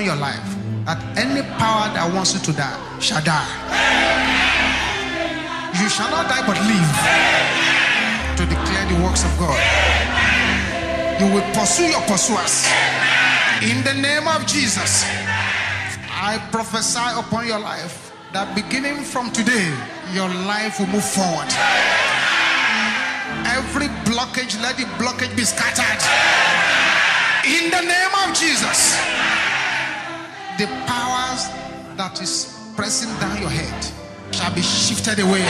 upon your life that any power that wants you to die shall die. You shall not die but live to declare the works of God. You will pursue your pursuers. In the name of Jesus, I prophesy upon your life that beginning from today, your life will move forward. Every blockage, let the blockage be scattered. In the name of Jesus, the powers that is pressing down your head shall be shifted away,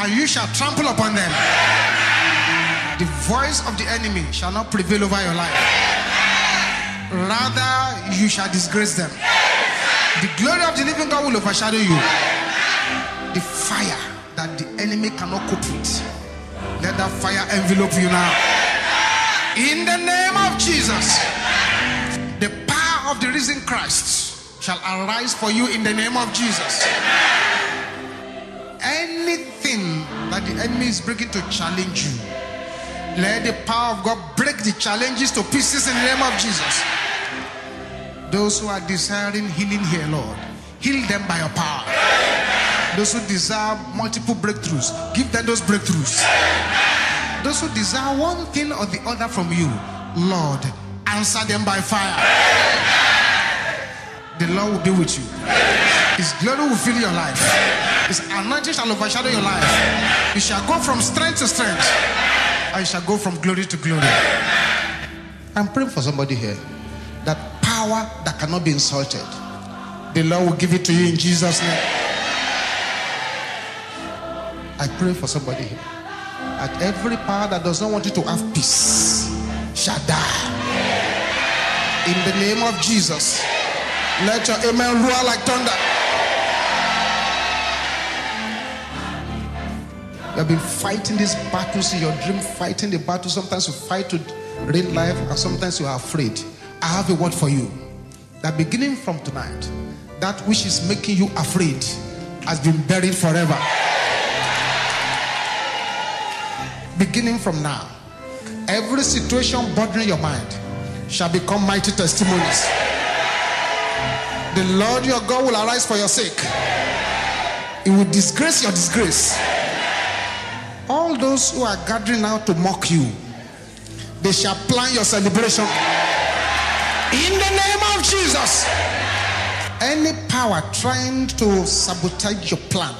and you shall trample upon them. The voice of the enemy shall not prevail over your life. Rather, you shall disgrace them. The glory of the living God will overshadow you. The fire that the enemy cannot cope with. Let that fire envelope you now. In the name of Jesus, of the risen Christ shall arise for you in the name of Jesus. Anything that the enemy is bringing to challenge you, let the power of God break the challenges to pieces in the name of Jesus. Those who are desiring healing here, Lord, heal them by your power. Those who desire multiple breakthroughs, give them those breakthroughs. Those who desire one thing or the other from you, Lord, answer them by fire. The Lord will be with you. His glory will fill your life. His anointing shall overshadow your life. You shall go from strength to strength. You shall go from glory to glory. I'm praying for somebody here that power that cannot be insulted, the Lord will give it to you in Jesus' name. I pray for somebody here that every power that does not want you to have peace shall die. In the name of Jesus, let your amen roar like thunder. You have been fighting these battles in your dream, fighting the battle. Sometimes you fight to real life, and sometimes you are afraid. I have a word for you that beginning from tonight, that which is making you afraid has been buried forever. Beginning from now, every situation bothering your mind shall become mighty testimonies. The Lord your God will arise for your sake. He will disgrace your disgrace. All those who are gathering now to mock you, they shall plan your celebration. In the name of Jesus. Any power trying to sabotage your plan,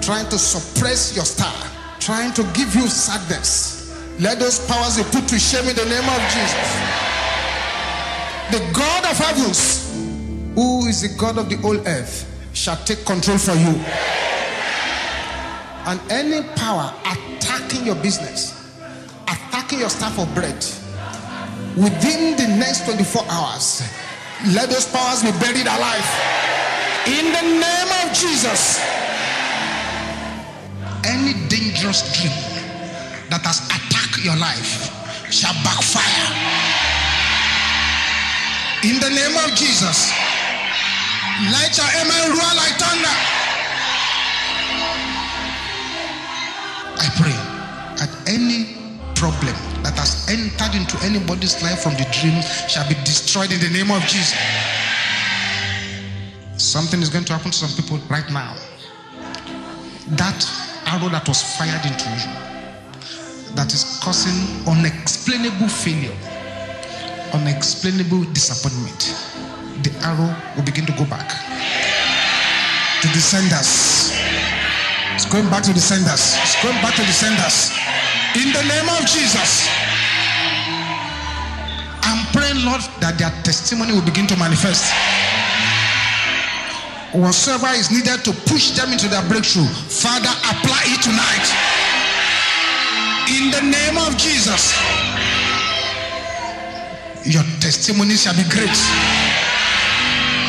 trying to suppress your star, trying to give you sadness, let those powers be put to shame in the name of Jesus. The God of heavens, who is the God of the whole earth, shall take control for you. And any power attacking your business, attacking your staff of bread, within the next 24 hours, let those powers be buried alive. In the name of Jesus. Any dangerous dream that has attacked your life shall backfire. In the name of Jesus. Let your amen roar like thunder. I pray that any problem that has entered into anybody's life from the dream shall be destroyed in the name of Jesus. Something is going to happen to some people right now. That arrow that was fired into you, that is causing unexplainable failure, unexplainable disappointment, the arrow will begin to go back to the senders. It's going back to the senders. It's going back to the senders. In the name of Jesus. I'm praying, Lord, that their testimony will begin to manifest. Whatsoever is needed to push them into their breakthrough, Father, apply it tonight. In the name of Jesus. Your testimony shall be great.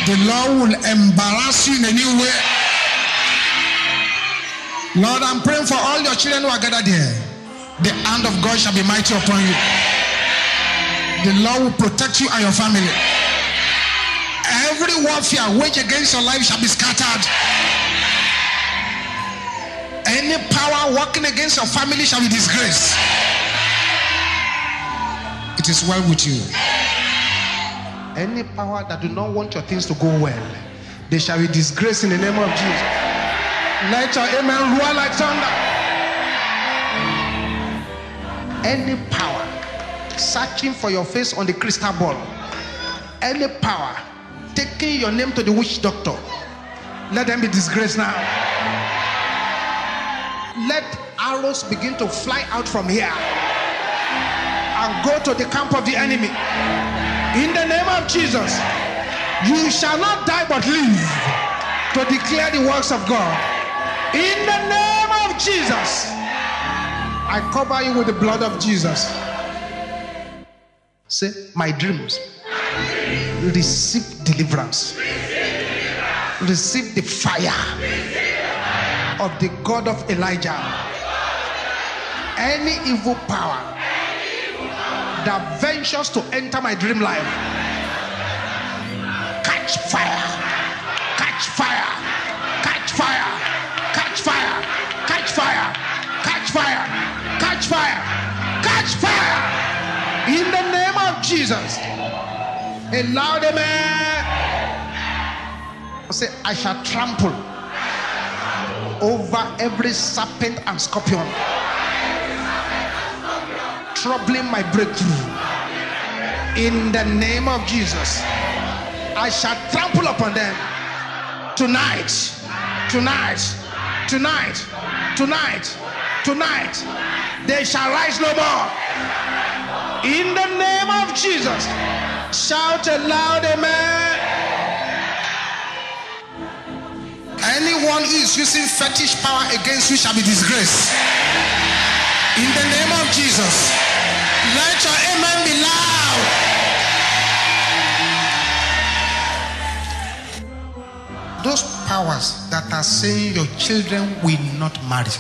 The Lord will embarrass you in a new way. Lord, I'm praying for all your children who are gathered here. The hand of God shall be mighty upon you. The Lord will protect you and your family. Every warfare waged against your life shall be scattered. Any power working against your family shall be disgraced. It is well with you. Any power that do not want your things to go well, they shall be disgraced in the name of Jesus. Let your amen roar like thunder. Any power searching for your face on the crystal ball, any power taking your name to the witch doctor, let them be disgraced now. Let arrows begin to fly out from here and go to the camp of the enemy. In the name of Jesus, you shall not die but live to declare the works of God. In the name of Jesus, I cover you with the blood of Jesus. Say, my dreams receive deliverance, receive the fire of the God of Elijah. Any evil power that ventures to enter my dream life, catch fire, catch fire, catch fire, catch fire, catch fire, catch fire, catch fire, catch fire. In the name of Jesus. A loud amen. Say, I shall trample over every serpent and scorpion troubling my breakthrough. In the name of Jesus, I shall trample upon them tonight, tonight, tonight, tonight, tonight. They shall rise no more. In the name of Jesus, shout a loud amen. Anyone who is using fetish power against you shall be disgraced. In the name of Jesus, let your amen be loud. Those powers that are saying your children will not marry,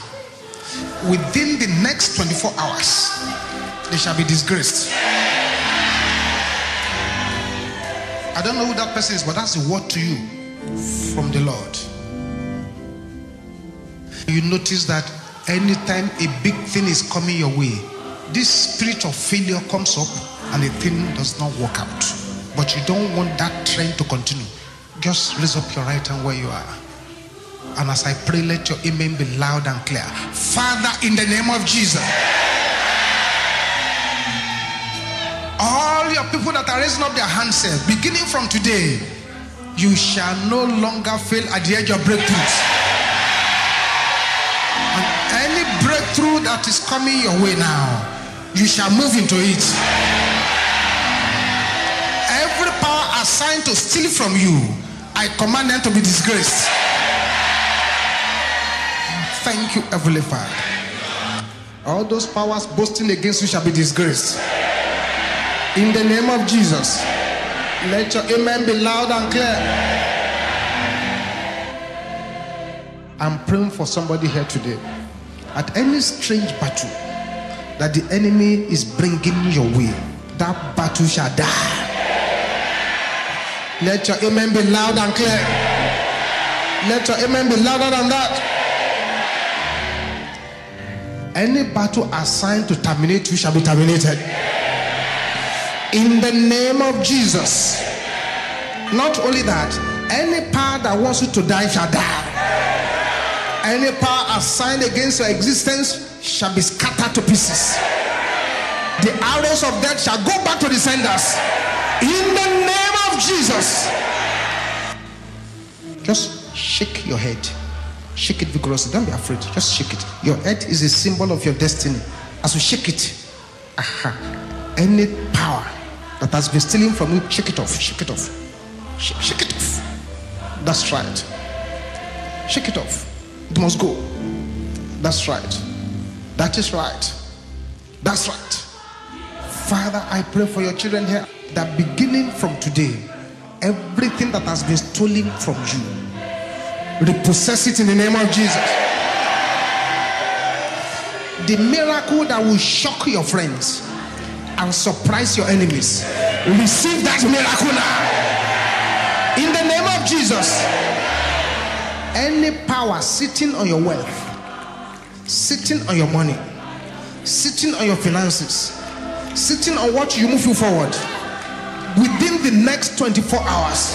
within the next 24 hours, they shall be disgraced. I don't know who that person is, but that's the word to you from the Lord. You notice that anytime a big thing is coming your way, this spirit of failure comes up and the thing does not work out. But you don't want that trend to continue. Just raise up your right hand where you are. And as I pray, let your amen be loud and clear. Father, in the name of Jesus. All your people that are raising up their hands, say, beginning from today, you shall no longer fail at the edge of breakthroughs. Any breakthrough that is coming your way now, you shall move into it. Every power assigned to steal from you, I command them to be disgraced. Thank you, Heavenly Father. All those powers boasting against you shall be disgraced. In the name of Jesus, let your amen be loud and clear. I'm praying for somebody here today. At any strange battle that the enemy is bringing your way, that battle shall die. Let your amen be loud and clear. Let your amen be louder than that. Any battle assigned to terminate you shall be terminated. In the name of Jesus. Not only that, any power that wants you to die shall die. Any power assigned against your existence shall be scattered to pieces. The arrows of death shall go back to the senders. In the name of Jesus. Just shake your head. Shake it vigorously. Don't be afraid. Just shake it. Your head is a symbol of your destiny. As you shake it, aha, any power that has been stealing from you, shake it off. Shake it off. Shake, shake it off. That's right. Shake it off. It must go. That's right. That is right. That's right. Father, I pray for your children here that beginning from today, everything that has been stolen from you, repossess it in the name of Jesus. The miracle that will shock your friends and surprise your enemies, receive that miracle now. In the name of Jesus. Any power sitting on your wealth, sitting on your money, sitting on your finances, sitting on what you move you forward within the next 24 hours.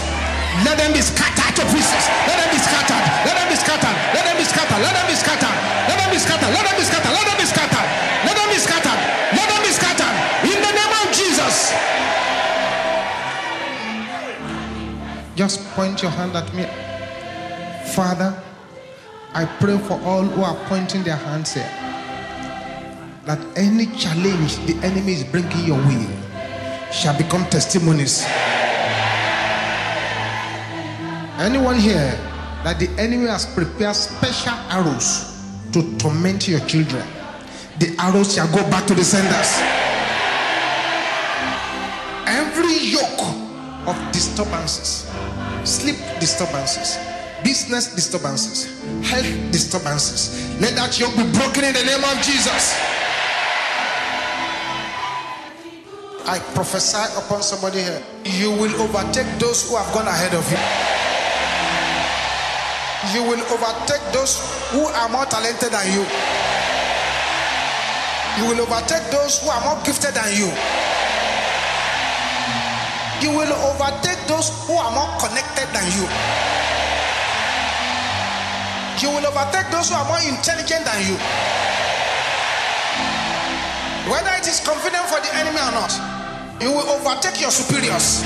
Let them be scattered to pieces. Let them be scattered. Let them be scattered. Let them be scattered. Let them be scattered. Let them be scattered. Let them be scattered. Let them be scattered. Let them be scattered. Let them be scattered. In the name of Jesus. Just point your hand at me. Father, I pray for all who are pointing their hands here that any challenge the enemy is bringing your way shall become testimonies. Anyone here that the enemy has prepared special arrows to torment your children, the arrows shall go back to the senders. Every yoke of disturbances, sleep disturbances, business disturbances, health disturbances, let that yoke be broken in the name of Jesus. I prophesy upon somebody here. You will overtake those who have gone ahead of you. You will overtake those who are more talented than you. You will overtake those who are more gifted than you. You will overtake those who are more connected than you. You will overtake those who are more intelligent than you. Whether it is convenient for the enemy or not, you will overtake your superiors.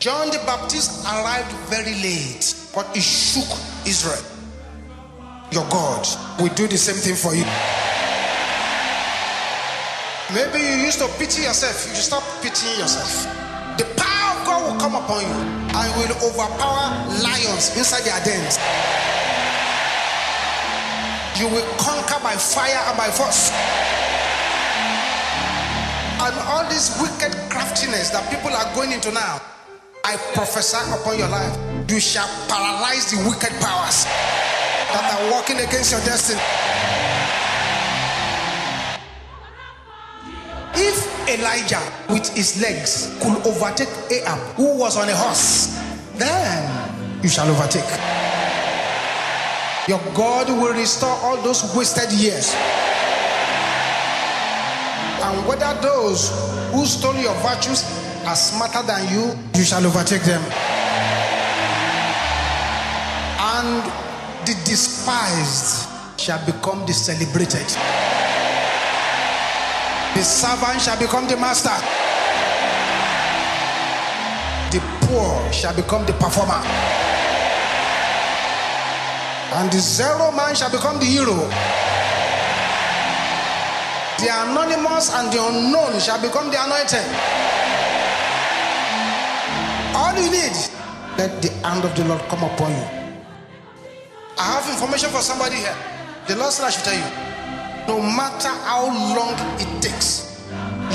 John the Baptist arrived very late, but he shook Israel. Your God will do the same thing for you. Maybe you used to pity yourself, you stop pitying yourself. Come upon you and will overpower lions inside their dens. You will conquer by fire and by force. And all this wicked craftiness that people are going into now, I prophesy upon your life. You shall paralyze the wicked powers that are working against your destiny. If Elijah with his legs could overtake Ahab, who was on a horse, then you shall overtake. Your God will restore all those wasted years. And whether those who stole your virtues are smarter than you, you shall overtake them. And the despised shall become the celebrated. The servant shall become the master. The poor shall become the performer. And the zero man shall become the hero. The anonymous and the unknown shall become the anointed. All you need, let the hand of the Lord come upon you. I have information for somebody here. The Lord said I should tell you no matter how long it takes,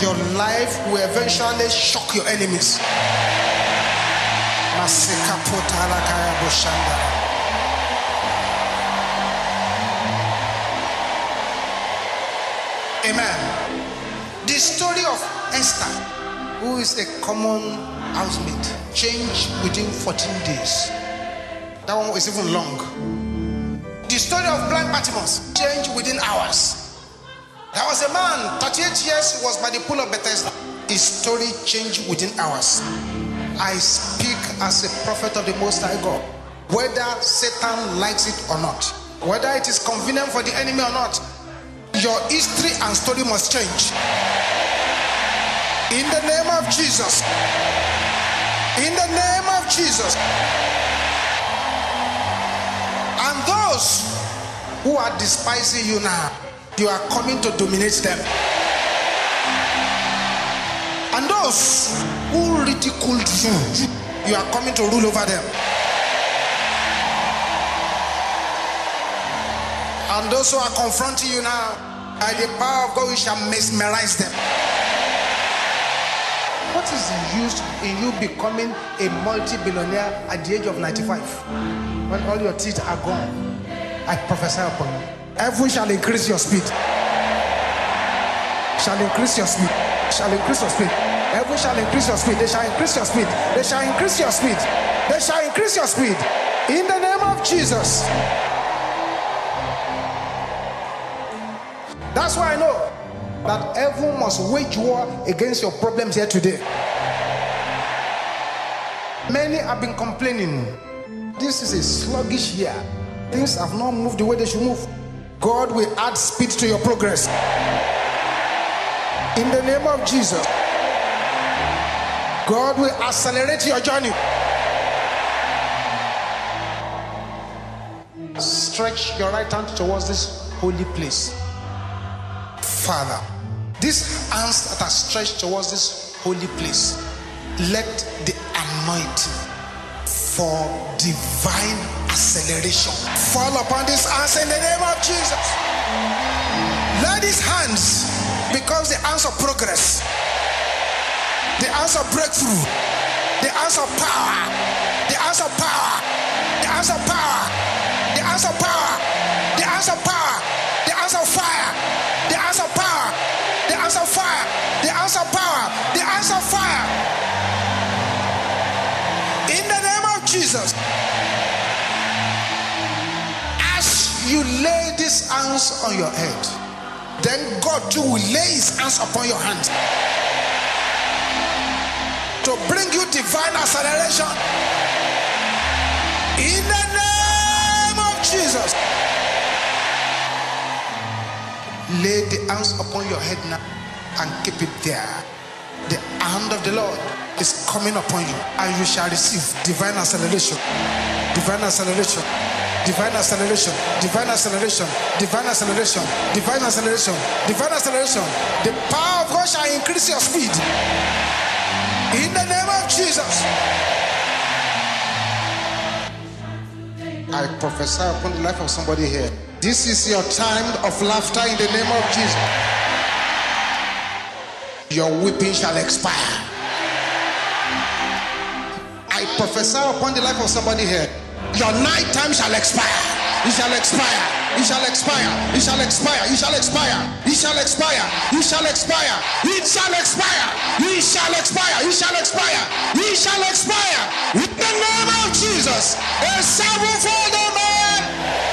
your life will eventually shock your enemies. Amen. The story of Esther, who is a common housemate, changed within 14 days. That one was even long. The story of blind Bartimaeus changed within hours. There was a man, 38 years, was by the pool of Bethesda. His story changed within hours. I speak as a prophet of the Most High God. Whether Satan likes it or not, whether it is convenient for the enemy or not, your history and story must change. In the name of Jesus. In the name of Jesus. And those who are despising you now, you are coming to dominate them. And those who ridiculed you, you are coming to rule over them. And those who are confronting you now, by the power of God, we shall mesmerize them. What is the use in you becoming a multi billionaire at the age of 95 when all your teeth are gone? I prophesy upon you. Heaven shall increase your speed. Shall increase your speed. Shall increase your speed. Heaven shall increase your speed. They shall increase your speed. They shall increase your speed. They shall increase your speed. In the name of Jesus. That's why I know that everyone must wage war against your problems here today. Many have been complaining. This is a sluggish year. Things have not moved the way they should move. God will add speed to your progress. In the name of Jesus, God will accelerate your journey. Stretch your right hand towards this holy place. Father, these hands that are stretched towards this holy place, let the anointing for divine acceleration. Fall upon these hands in the name of Jesus. Let these hands become the hands of progress, the hands of breakthrough, the hands of power, these hands on your head, then God too will lay his hands upon your hands to bring you divine acceleration. In the name of Jesus. Lay the hands upon your head now and keep it there. The hand of the Lord is coming upon you, and you shall receive divine acceleration, divine acceleration, divine acceleration, divine acceleration, divine acceleration, divine acceleration, divine acceleration. The power of God shall increase your speed. In the name of Jesus. I prophesy upon the life of somebody here. This is your time of laughter in the name of Jesus. Your weeping shall expire. I prophesy upon the life of somebody here. Your night time shall expire. It shall expire. It shall expire. It shall expire. It shall expire. It shall expire. It shall expire. It shall expire. It shall expire. It shall expire. It shall expire. In the name of Jesus. A sevenfold man.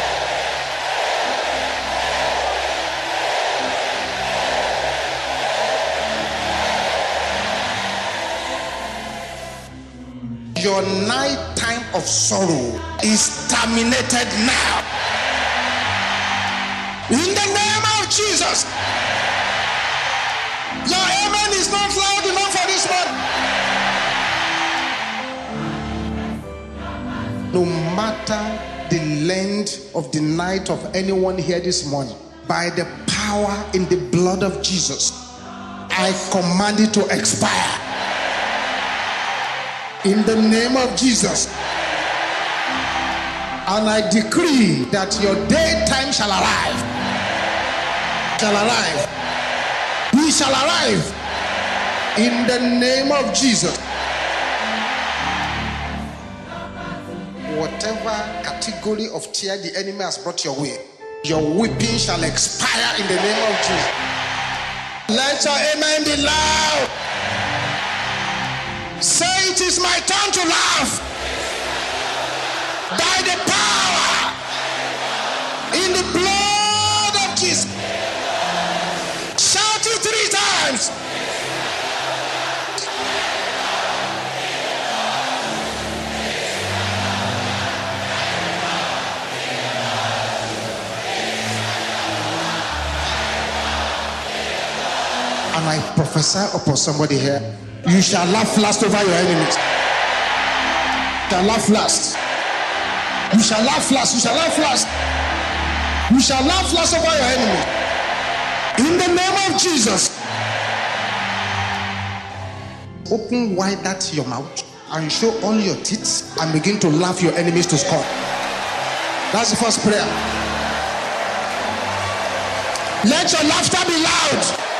Your night time of sorrow is terminated now. In the name of Jesus. Your amen is not loud enough for this one. No matter the length of the night of anyone here this morning, by the power in the blood of Jesus, I command it to expire. In the name of Jesus. And I decree that your daytime shall arrive. Shall arrive. He shall arrive. In the name of Jesus. Whatever category of tear the enemy has brought your way, your weeping shall expire in the name of Jesus. Let your amen be loud. Say it is my turn to laugh. By the power in the blood of Jesus. Shout it three times. And I prophesy upon somebody here you shall laugh last over your enemies. You shall laugh last. You shall laugh last. You shall laugh last. You shall laugh last over your enemy. In the name of Jesus. Open wide that your mouth and show all your teeth and begin to laugh your enemies to scorn. That's the first prayer. Let your laughter be loud.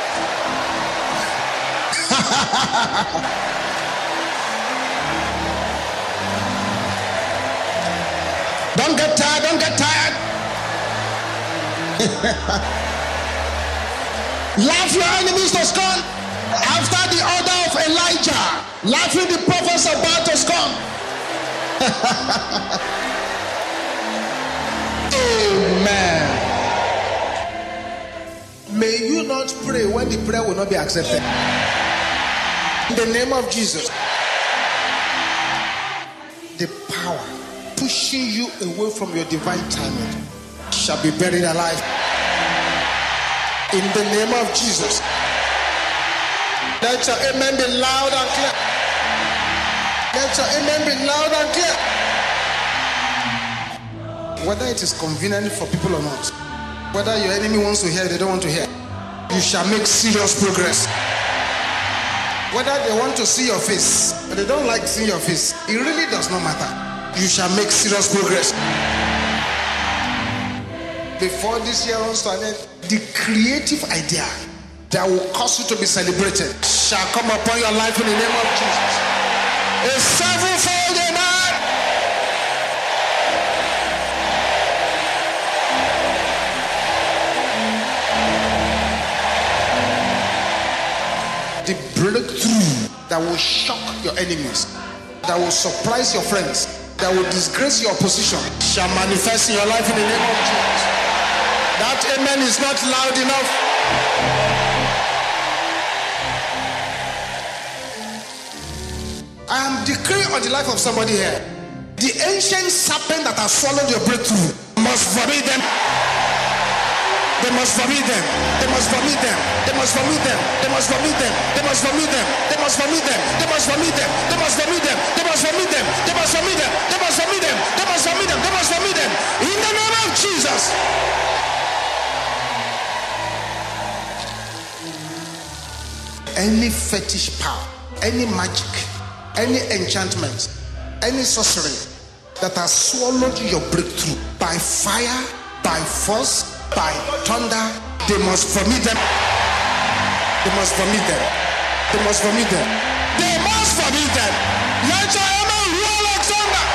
don't get tired, don't get tired. Laugh your enemies to scorn. After the order of Elijah, laughing the prophets of Baal to scorn. Amen. May you not pray when the prayer will not be accepted. In the name of Jesus. The power pushing you away from your divine timing shall be buried alive. In the name of Jesus. Let your amen be loud and clear. Let your amen be loud and clear. Whether it is convenient for people or not, whether your enemy wants to hear, they don't want to hear, you shall make serious progress. Whether they want to see your face, or they don't like seeing your face, it really does not matter. You shall make serious progress. Before this year runs to an end, the creative idea that will cause you to be celebrated shall come upon your life in the name of Jesus. A sevenfold that will shock your enemies, that will surprise your friends, that will disgrace your position shall manifest in your life in the name of Jesus. That amen is not loud enough. I am decreeing on the life of somebody here. The ancient serpent that has swallowed your breakthrough must vomit them. They must vomit them. They must vomit them. They must vomit them. They must vomit them. They must vomit them. They must vomit them. They must vomit them. They must vomit them. They must vomit them. They must vomit them. They must vomit them. They must vomit them. They must vomit them. In the name of Jesus. Any fetish power, any magic, any enchantment, any sorcery that has swallowed your breakthrough by fire, by force, by thunder, they must vomit them. They must vomit them. They must vomit them. They must vomit them. Let your roar like thunder.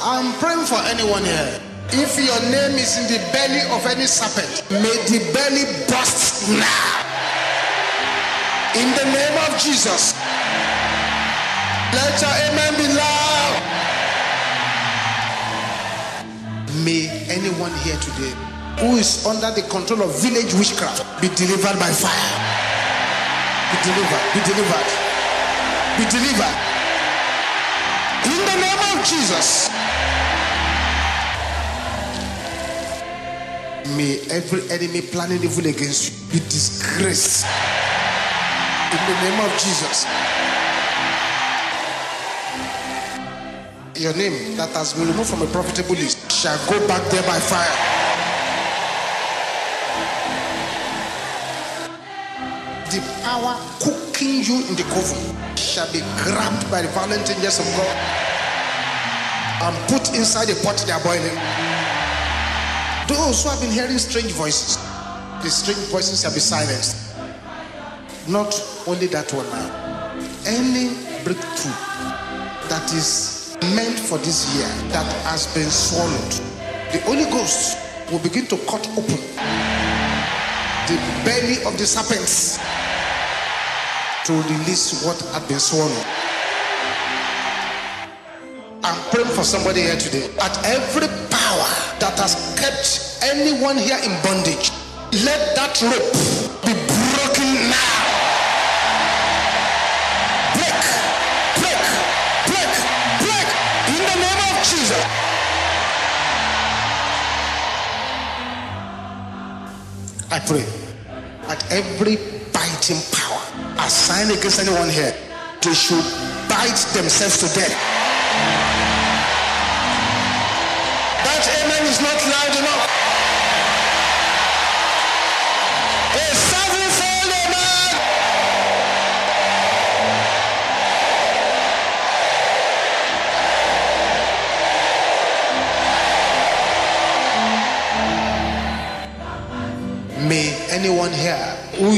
I'm praying for anyone here. If your name is in the belly of any serpent, may the belly burst now. In the name of Jesus. Let your amen be loud. May anyone here today who is under the control of village witchcraft be delivered by fire. Be delivered. Be delivered. Be delivered. In the name of Jesus. May every enemy planning evil against you be disgraced. In the name of Jesus. Your name that has been removed from a profitable list shall go back there by fire. The power cooking you in the coven shall be grabbed by the violent angels of God and put inside the pot they are boiling. Those who have been hearing strange voices, the strange voices shall be silenced. Not only that one now. Any breakthrough that is meant for this year that has been swallowed, the Holy Ghost will begin to cut open the belly of the serpents to release what had been swallowed. I'm praying for somebody here today. At every power that has kept anyone here in bondage, let that rope I pray that every biting power assigned against anyone here, they should bite themselves to death.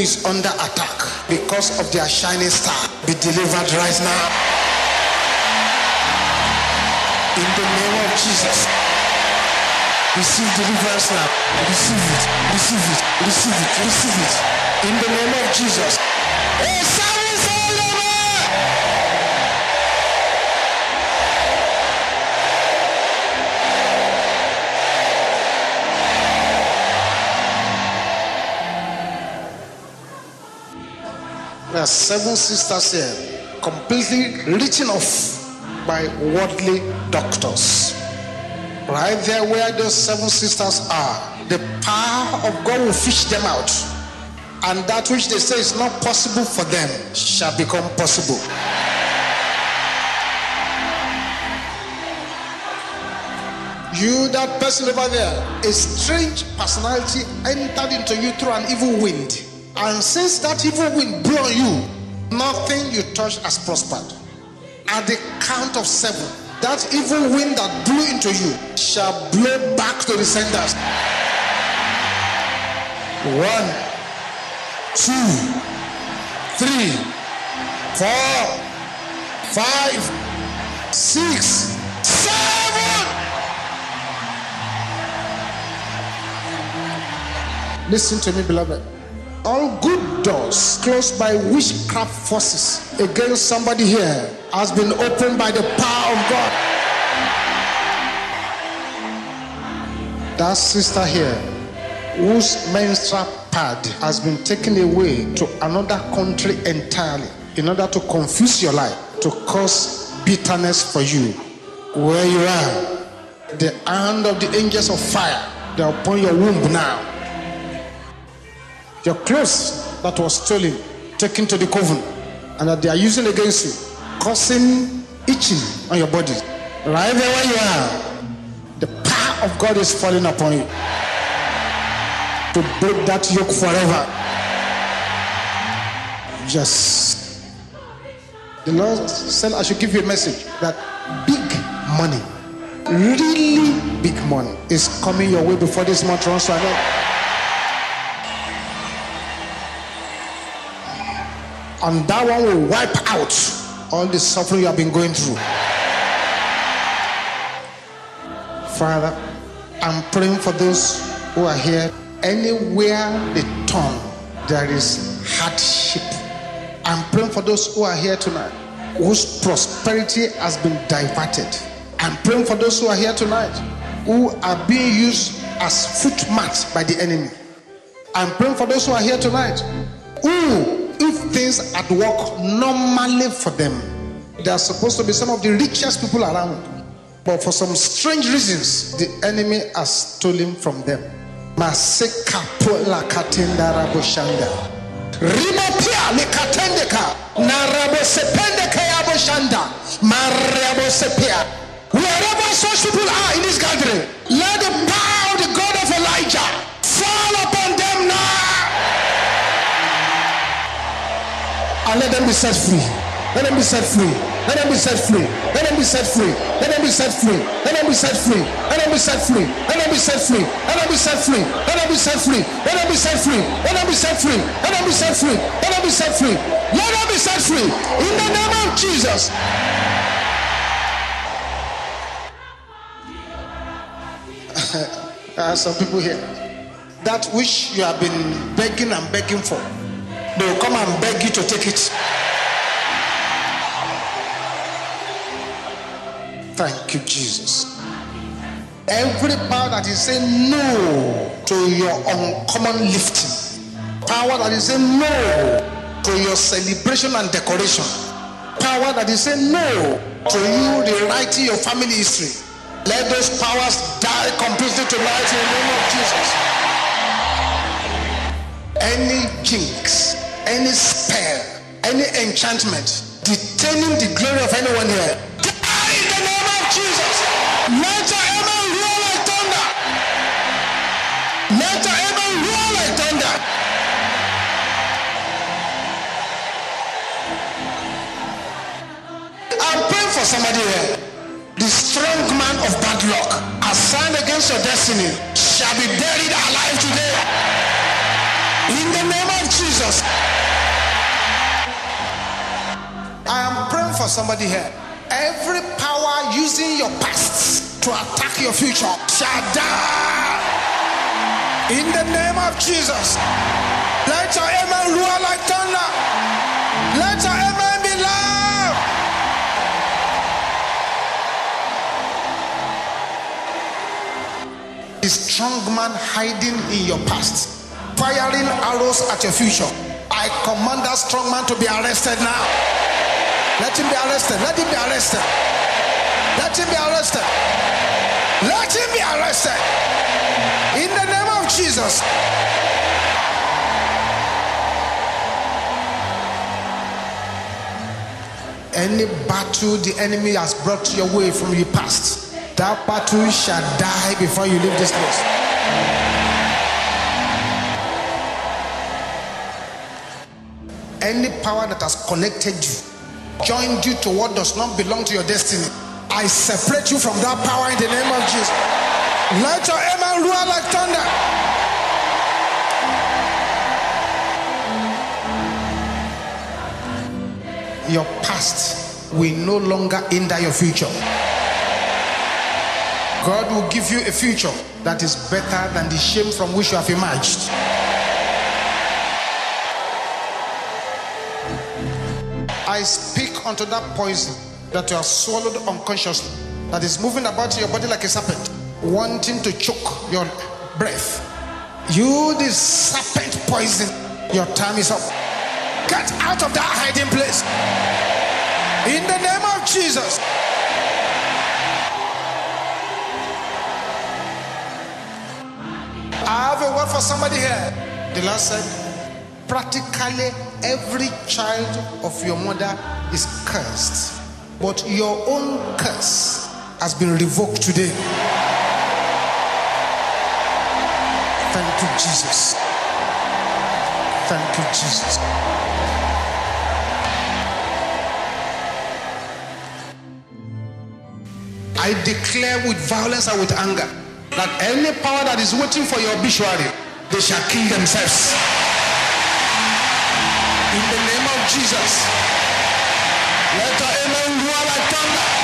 Is under attack because of their shining star be delivered right now. In the name of Jesus. Receive deliverance now. Receive it. Receive it. Receive it. Receive it. In the name of Jesus. Seven sisters here, completely written off by worldly doctors. Right there, where those seven sisters are, the power of God will fish them out. And that which they say is not possible for them shall become possible. You, that person over there, a strange personality entered into you through an evil wind. And since that evil wind blew on you, nothing you touch has prospered. At the count of seven, that evil wind that blew into you shall blow back to the senders. One, two, three, four, five, six, seven. Listen to me, beloved. All good doors closed by witchcraft forces against somebody here has been opened by the power of God. That sister here, whose menstrual pad has been taken away to another country entirely in order to confuse your life, to cause bitterness for you, where you are, the hand of the angels of fire, they are upon your womb now your clothes that was stolen, taken to the coven, and that they are using against you, causing itching on your body. Right there where you are, the power of God is falling upon you to break that yoke forever. Just the Lord said, I should give you a message that big money, really big money, is coming your way before this month runs to and that one will wipe out all the suffering you have been going through. Father, I'm praying for those who are here. Anywhere they turn, there is hardship. I'm praying for those who are here tonight, whose prosperity has been diverted. I'm praying for those who are here tonight, who are being used as footmats by the enemy. I'm praying for those who are here tonight, who things at work normally for them, they are supposed to be some of the richest people around. But for some strange reasons, the enemy has stolen from them. Rimopia likatendeka na rabosependeka yaboshanda. Marabosepia. Wherever such people are in this gathering, let the power of the God of Elijah fall upon them now. And let them be set free. Let them be set free. Let them be set free. Let them be set free. Let them be set free. Let them be set free. Let them be set free. Let them be set free. Let them be set free. Let them be set free. Let them be set free. Let them be set free. Let them be set free. Let them be set free. Let them be set free. In the name of Jesus. There are some people here. That which you have been begging and begging for they will come and beg you to take it. Thank you, Jesus. Every power that is saying no to your uncommon lifting, power that is saying no to your celebration and decoration, power that is saying no to you rewriting your family history, let those powers die completely tonight in the name of Jesus any jinx, any spell, any enchantment detaining the glory of anyone here. Die in the name of Jesus. Let your roar like thunder. Let your roar like thunder. I'm praying for somebody here. The strong man of bad luck assigned against your destiny shall be buried alive today. In the name of Jesus. I am praying for somebody here. Every power using your past to attack your future shall die. In the name of Jesus. Let your amen roar like thunder. Let your amen be loud. The strong man hiding in your past, firing arrows at your future. I command that strong man to be arrested now. Let him be arrested. Let him be arrested. Let him be arrested. Let him be arrested. In the name of Jesus. Any battle the enemy has brought your way from your past, that battle shall die before you leave this place. Any power that has connected you, joined you to what does not belong to your destiny, I separate you from that power in the name of Jesus. Let your amen roar like thunder. Your past will no longer hinder your future. God will give you a future that is better than the shame from which you have emerged. I speak unto that poison that you have swallowed unconsciously, that is moving about your body like a serpent, wanting to choke your breath. You, this serpent poison, your time is up. Get out of that hiding place. In the name of Jesus. I have a word for somebody here. The Lord said, practically every child of your mother is cursed, but your own curse has been revoked today. Thank you, Jesus. Thank you, Jesus. I declare with violence and with anger that any power that is waiting for your obituary, they shall kill themselves. In the name of Jesus. Let amen like thunder.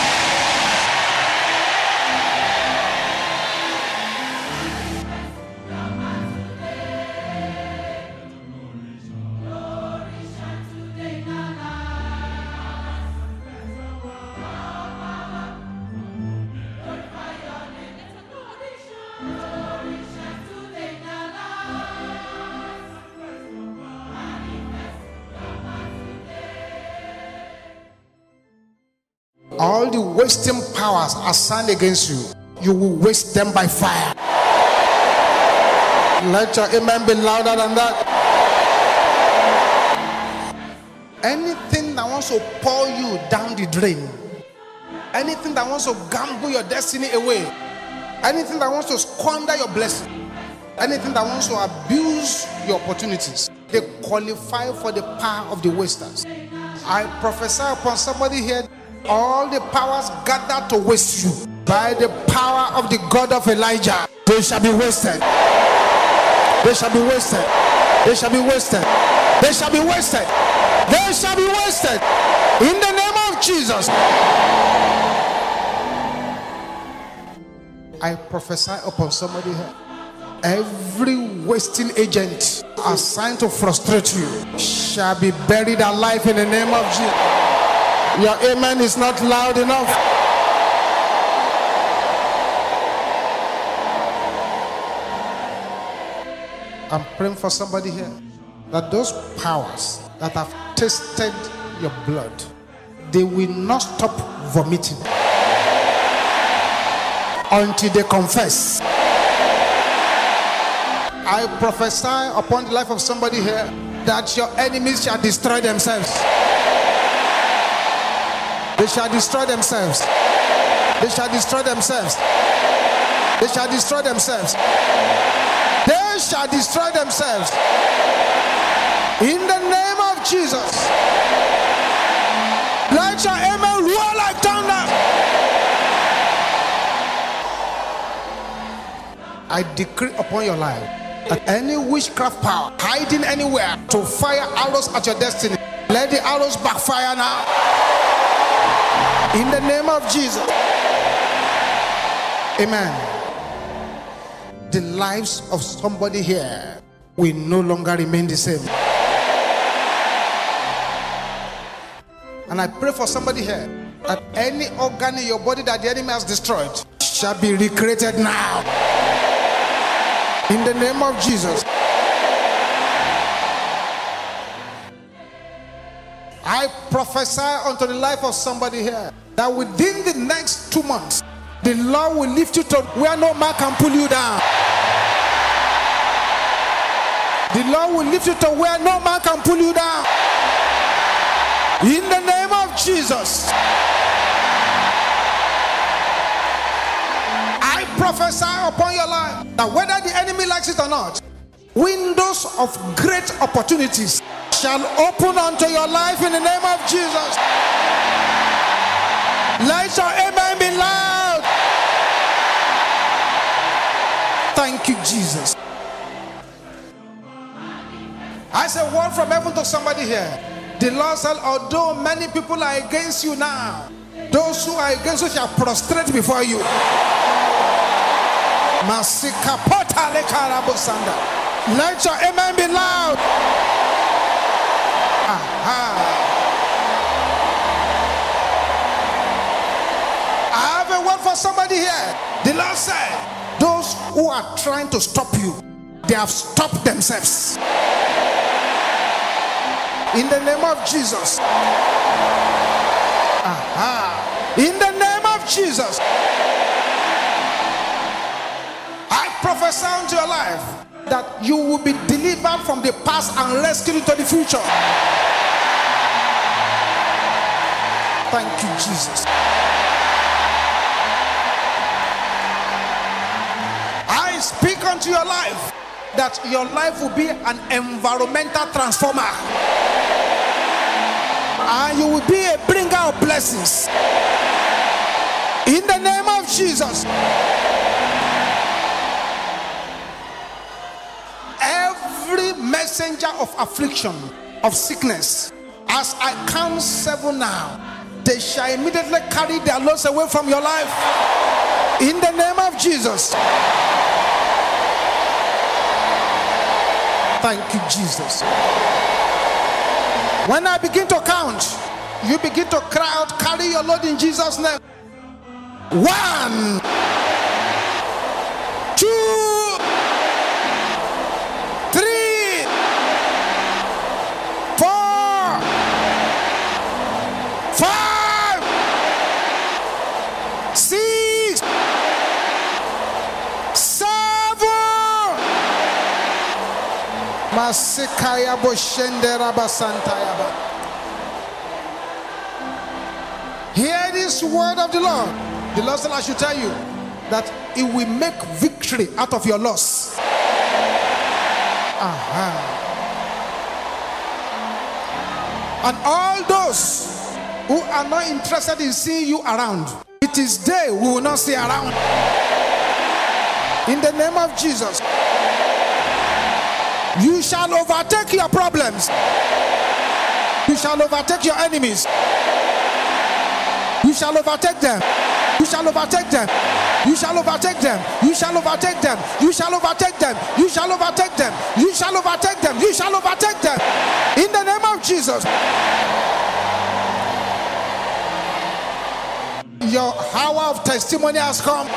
All the wasting powers assigned against you, you will waste them by fire. Let your amen be louder than that. Anything that wants to pour you down the drain, anything that wants to gamble your destiny away, anything that wants to squander your blessing, anything that wants to abuse your opportunities, they qualify for the power of the wasters. I prophesy upon somebody here all the powers gathered to waste you by the power of the God of Elijah, they shall be wasted. They shall be wasted. They shall be wasted. They shall be wasted. They shall be wasted. In the name of Jesus. I prophesy upon somebody here. Every wasting agent assigned to frustrate you shall be buried alive in the name of Jesus. Your amen is not loud enough. I'm praying for somebody here that those powers that have tasted your blood, they will not stop vomiting until they confess. I prophesy upon the life of somebody here that your enemies shall destroy themselves. They shall destroy themselves. They shall destroy themselves. They shall destroy themselves. They shall destroy themselves. In the name of Jesus. Let your amen roar like thunder. I decree upon your life that any witchcraft power hiding anywhere to fire arrows at your destiny, let the arrows backfire now. In the name of Jesus. Amen. The lives of somebody here will no longer remain the same. And I pray for somebody here that any organ in your body that the enemy has destroyed shall be recreated now. In the name of Jesus. I prophesy unto the life of somebody here that within the next two months, the Lord will lift you to where no man can pull you down. The Lord will lift you to where no man can pull you down. In the name of Jesus. I prophesy upon your life that whether the enemy likes it or not, windows of great opportunities shall open unto your life in the name of Jesus. Let your amen be loud. Thank you, Jesus. I say word from heaven to somebody here. The Lord said, although many people are against you now, those who are against you shall prostrate before you. Let your amen be loud. Aha. I have a word for somebody here. The Lord said, those who are trying to stop you, they have stopped themselves in the name of Jesus. Aha. In the name of Jesus. I prophesy into your life that you will be delivered from the past and rescued into the future. Thank you, Jesus. I speak unto your life that your life will be an environmental transformer and you will be a bringer of blessings in the name of Jesus. Every messenger of affliction, of sickness, as I count seven now, they shall immediately carry their loads away from your life in the name of Jesus. Thank you, Jesus. When I begin to count, you begin to cry out, carry your load in Jesus' name. One, two, three, four, five, six, seven. Masikaya Boshendera Basantayaba. Hear this word of the Lord. The Lord said, I should tell you that it will make victory out of your loss. Aha. And all those who are not interested in seeing you around, it is they who will not see around. In the name of Jesus, you shall overtake your problems, you shall overtake your enemies. You shall overtake them. You shall overtake them. You shall overtake them. You shall overtake them. You shall overtake them. You shall overtake them. You shall overtake them. You shall overtake them. In the name of Jesus. Your hour of testimony has come.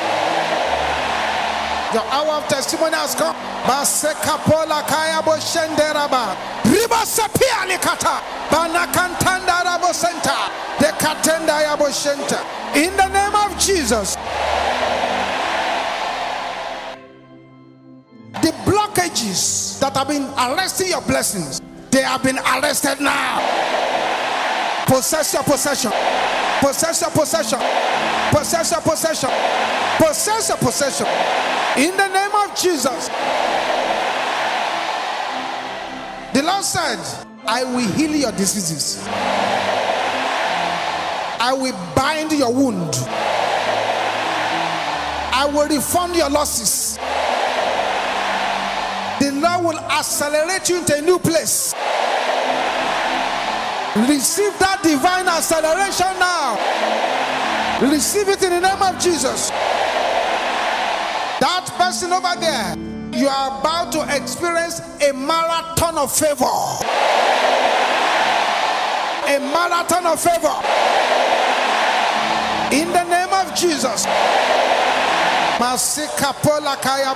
Your hour of testimony has come. Center. In the name of Jesus. The blockages that have been arresting your blessings, they have been arrested now. Possess your possession. Possess your possession. Possess your possession. Possess your possession. In the name of Jesus. The Lord said, I will heal your diseases. I will bind your wound. I will refund your losses. The Lord will accelerate you into a new place. Receive that divine acceleration now. Receive it in the name of Jesus. That person over there, you are about to experience a marathon of favor. A marathon of favor. In the name of Jesus. Masikapola kaya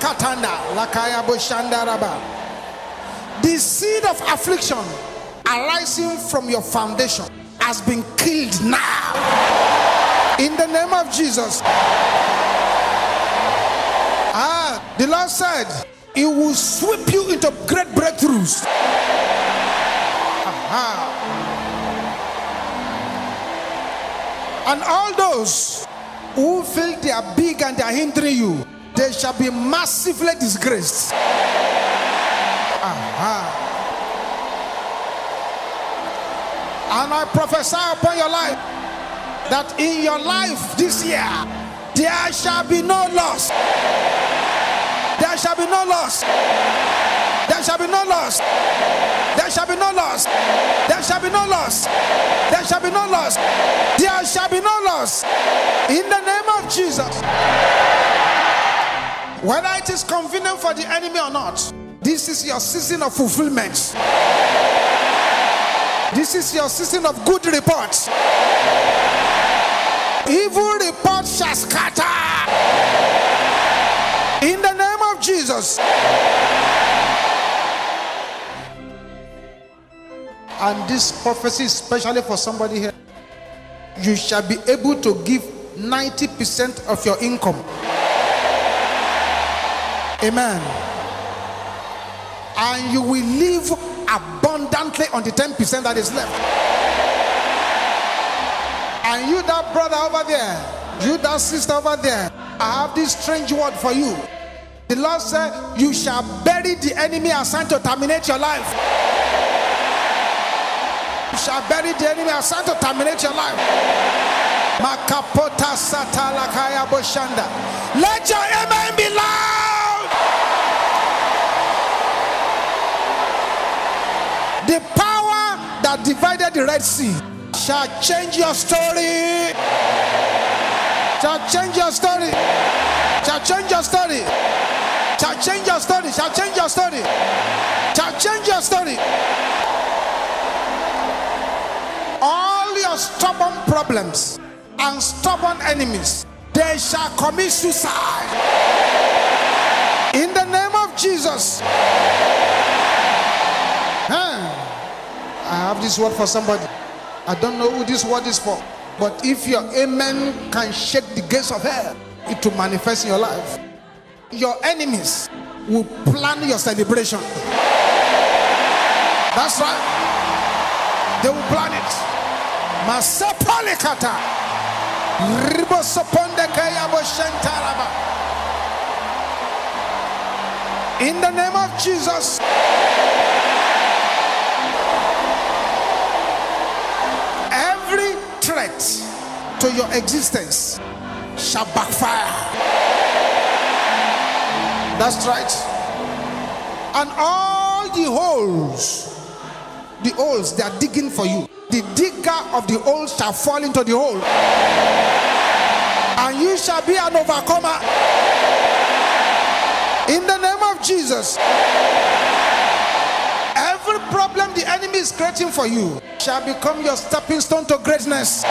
katanda. The seed of affliction arising from your foundation has been killed now. In the name of Jesus. Ah, the Lord said, He will sweep you into great breakthroughs. Aha. And all those who feel they are big and they are hindering you, they shall be massively disgraced. Aha. And I prophesy upon your life that in your life this year there shall be no loss. There shall be no loss. There shall be no loss. There shall be no loss. There shall be no loss. There shall be no loss. There shall be no loss. In the name of Jesus. Whether it is convenient for the enemy or not, this is your season of fulfillment. This is your season of good reports. Evil reports shall scatter. In the name of Jesus. And this prophecy especially for somebody here. You shall be able to give 90% of your income. Amen. And you will live abundantly on the 10% that is left. And you, that brother over there, you, that sister over there, I have this strange word for you. The Lord said, You shall bury the enemy assigned to terminate your life. You shall bury the enemy assigned to terminate your life. Makapota satalakaya boshanda. Let your amen be loud. The power that divided the Red Sea shall change your story. Shall change your story. Shall change your story. Shall change your story. Shall change your story. Shall change your story. All your stubborn problems and stubborn enemies, they shall commit suicide. In the name of Jesus. Huh. I have this word for somebody. I don't know who this word is for. But if your amen can shake the gates of hell, it will manifest in your life. Your enemies will plan your celebration. That's right. They will plan it. Masapalikata. In the name of Jesus. Every to your existence shall backfire. That's right. And all the holes, the holes they are digging for you, the digger of the hole shall fall into the hole. And you shall be an overcomer. In the name of Jesus. Problem the enemy is creating for you shall become your stepping stone to greatness.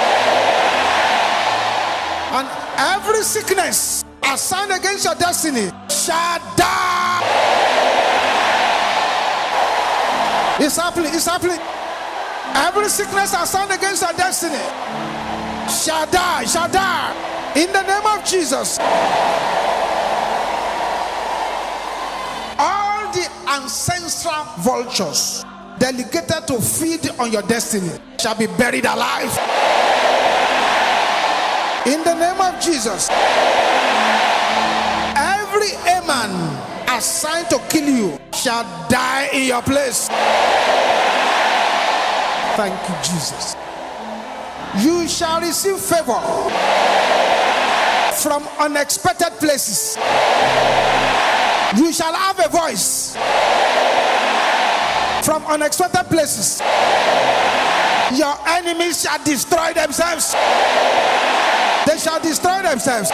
And every sickness assigned against your destiny shall die. It's happening, it's happening. Every sickness assigned against your destiny shall die, shall die. In the name of Jesus. The ancestral vultures delegated to feed on your destiny shall be buried alive. In the name of Jesus. Every Amen assigned to kill you shall die in your place. Thank you, Jesus. You shall receive favor from unexpected places. You shall have a voice from unexpected places. Your enemies shall destroy themselves. They shall destroy themselves.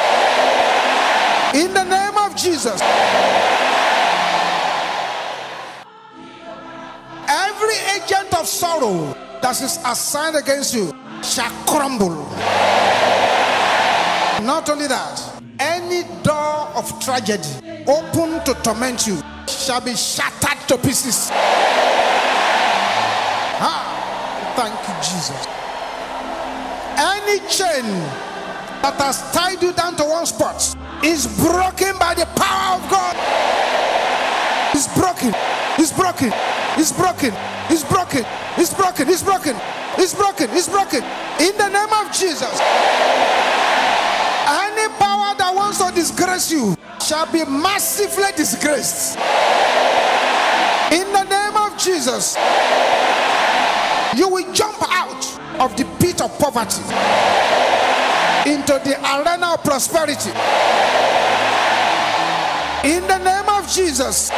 In the name of Jesus. Every agent of sorrow that is assigned against you shall crumble. Not only that, any door of tragedy open to torment you shall be shattered to pieces. Ah, thank you, Jesus. Any chain that has tied you down to one spot is broken by the power of God. It's broken. It's broken. It's broken. It's broken. It's broken. It's broken. It's broken. It's broken. In the name of Jesus disgrace you shall be massively disgraced. In the name of Jesus. You will jump out of the pit of poverty into the arena of prosperity. In the name of Jesus,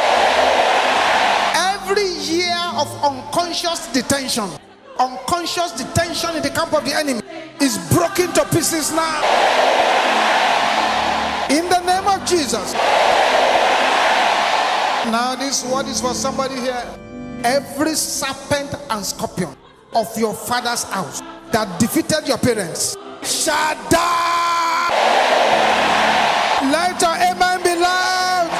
every year of unconscious detention, unconscious detention in the camp of the enemy is broken to pieces now. In the name of Jesus. Now, this word is for somebody here. Every serpent and scorpion of your father's house that defeated your parents shall die. Let your amen be loud.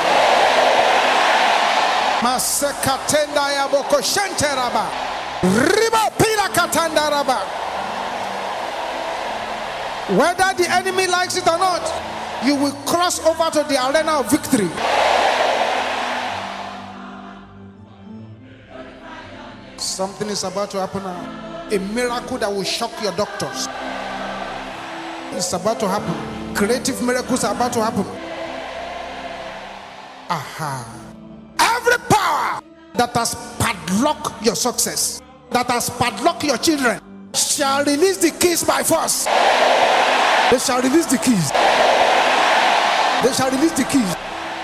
Masekatenda ya boko shenteraba. Riba pila katanda raba. Whether the enemy likes it or not, you will cross over to the arena of victory. Something is about to happen now. A miracle that will shock your doctors. It's about to happen. Creative miracles are about to happen. Aha. Every power that has padlocked your success, that has padlocked your children, shall release the keys by force. They shall release the keys. They shall release the keys.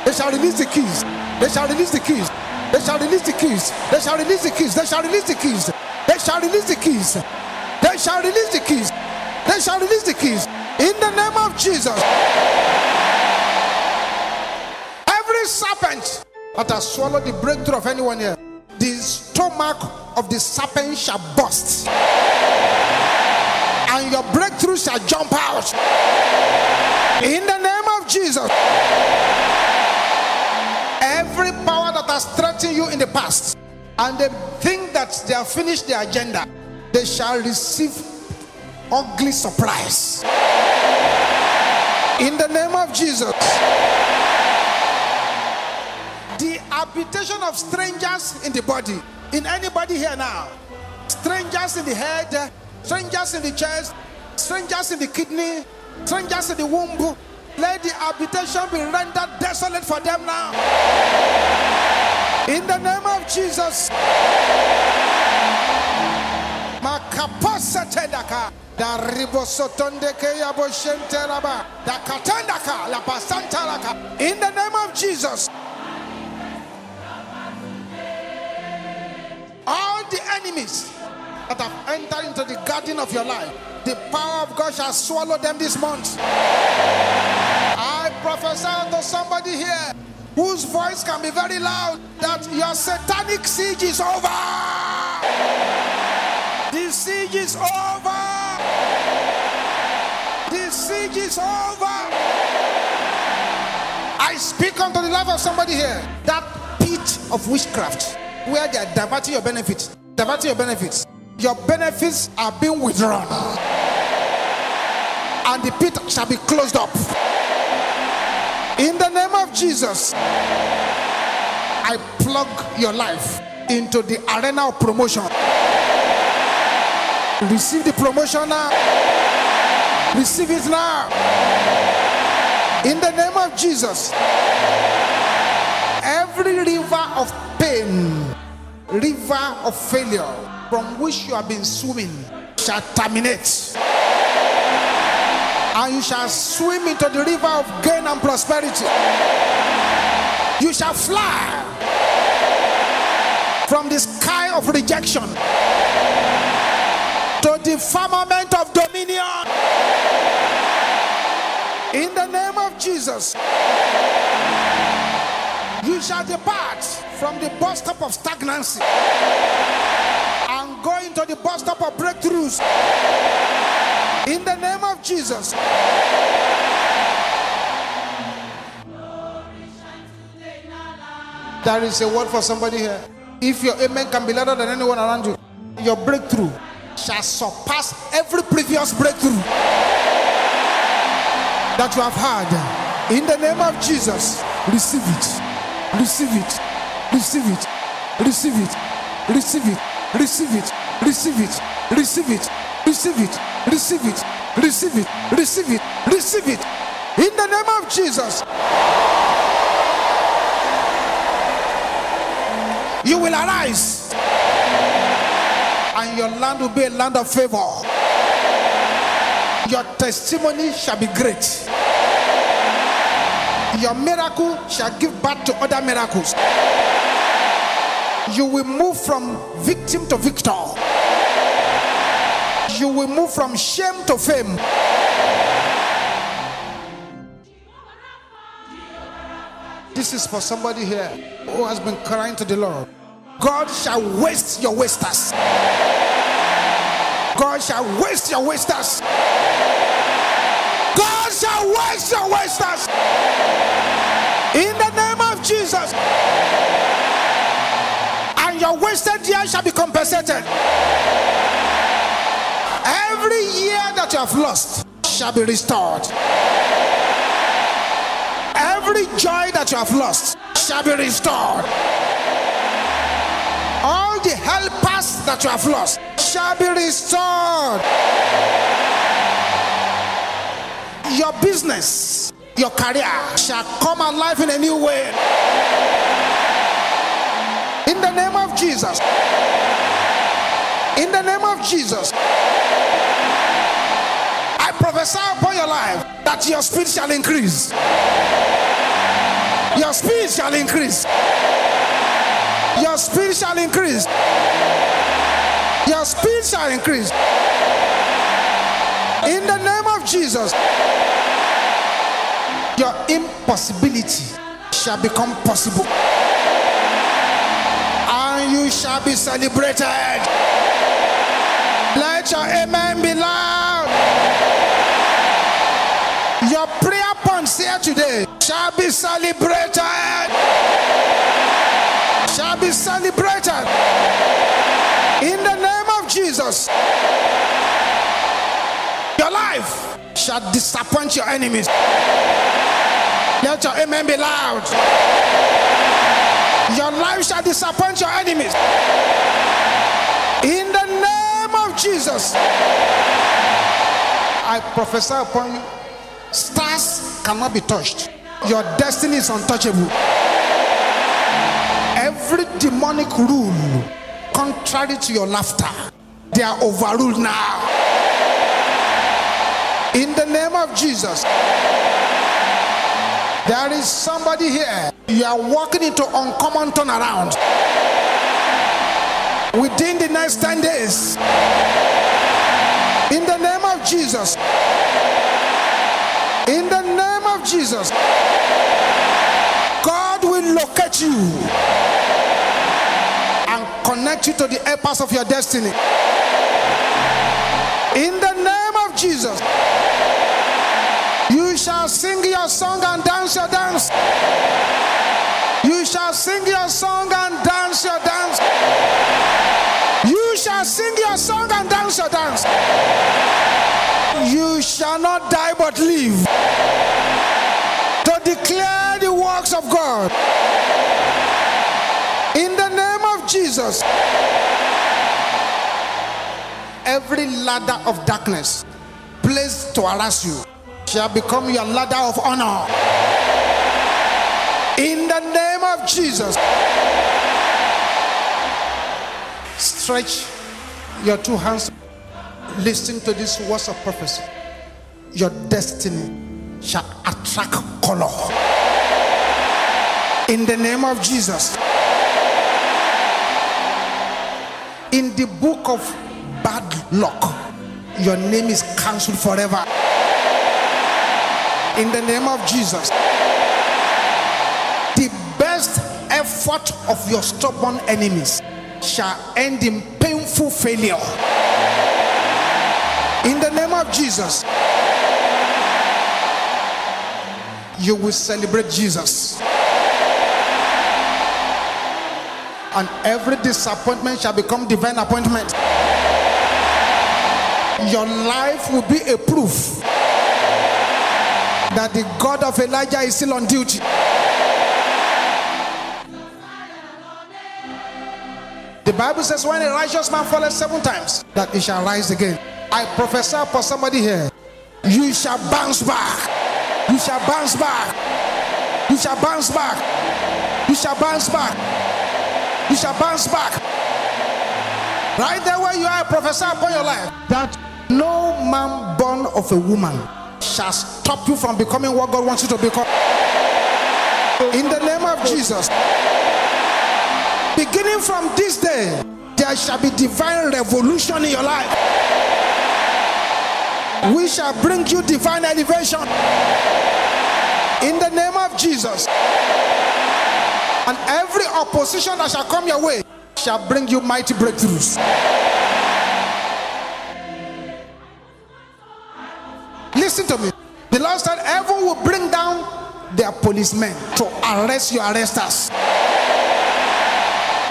They shall release the keys. They shall release the keys. They shall release the keys. They shall release the keys. They shall release the keys. They shall release the keys. They shall release the keys. They shall release the keys. In the name of Jesus. Every serpent that has swallowed the breakthrough of anyone here, the stomach of the serpent shall burst. Your breakthrough shall jump out. In the name of Jesus. Every power that has threatened you in the past and they think that they have finished their agenda, they shall receive ugly surprise. In the name of Jesus. The habitation of strangers in the body, in anybody here now, strangers in the head, strangers in the chest, strangers in the kidney, strangers in the womb. Let the habitation be rendered desolate for them now. In the name of Jesus. La. In the name of Jesus. All the enemies that have entered into the garden of your life, the power of God shall swallow them this month. I prophesy to somebody here whose voice can be very loud that your satanic siege is over. The siege is over. The siege is over. I speak unto the life of somebody here that pit of witchcraft where they are diverting your benefits, diverting your benefits. Your benefits are being withdrawn, and the pit shall be closed up. In the name of Jesus, I plug your life into the arena of promotion. Receive the promotion now. Receive it now. In the name of Jesus, every river of pain, river of failure from which you have been swimming shall terminate and you shall swim into the river of gain and prosperity. You shall fly from the sky of rejection to the firmament of dominion. In the name of Jesus, you shall depart from the bus of stagnancy into the bus stop of breakthroughs. In the name of Jesus. There is a word for somebody here. If your amen can be louder than anyone around you, your breakthrough shall surpass every previous breakthrough that you have had. In the name of Jesus, receive it, receive it, receive it, receive it, receive it, receive it, receive it, receive it, receive it, receive it, receive it, receive it, receive it. In the name of Jesus. You will arise, and your land will be a land of favor. Your testimony shall be great. Your miracle shall give birth to other miracles. You will move from victim to victor. You will move from shame to fame. This is for somebody here who has been crying to the Lord. God shall waste your wasters. God shall waste your wasters. God shall waste your wasters. In the name of Jesus. And your wasted years shall be compensated. Every year that you have lost shall be restored. Every joy that you have lost shall be restored. All the helpers that you have lost shall be restored. Your business, your career shall come alive in a new way. In the name of Jesus. In the name of Jesus. Prophesy upon your life that your speed shall increase. Your speed shall increase. Your speed shall increase. Your speed shall increase. In the name of Jesus, your impossibility shall become possible. And you shall be celebrated. Let your amen be loud. Your prayer points here today shall be celebrated. Shall be celebrated. In the name of Jesus. Your life shall disappoint your enemies. Let your amen be loud. Your life shall disappoint your enemies. In the name of Jesus. I prophesy upon you. Stars cannot be touched. Your destiny is untouchable. Every demonic rule contrary to your laughter, they are overruled now. In the name of Jesus. There is somebody here. You are walking into uncommon turnaround. Within the next 10 days. In the name of Jesus. In the name of Jesus. God will locate you and connect you to the helpers of your destiny. In the name of Jesus. You shall sing your song and dance your dance. You shall sing your song and dance your dance. You shall sing your song and dance your dance. You shall not die but live to declare the works of God. In the name of Jesus, every ladder of darkness placed to harass you shall become your ladder of honor. In the name of Jesus, stretch your two hands. Listen to these words of prophecy. Your destiny shall attract color. In the name of Jesus. In the book of bad luck, your name is cancelled forever. In the name of Jesus. The best effort of your stubborn enemies shall end in painful failure. Of Jesus. You will celebrate Jesus. And every disappointment shall become divine appointment. Your life will be a proof that the God of Elijah is still on duty. The Bible says, when a righteous man falls seven times, that he shall rise again. I prophesy for somebody here. You shall bounce back. You shall bounce back. You shall bounce back. You shall bounce back. You shall bounce back. Right there where you are, I prophesy upon your life that no man born of a woman shall stop you from becoming what God wants you to become. In the name of Jesus. Beginning from this day, there shall be divine revolution in your life. We shall bring you divine elevation. In the name of Jesus. And every opposition that shall come your way shall bring you mighty breakthroughs. Listen to me. The Lord said, Heaven will bring down their policemen to arrest your arresters.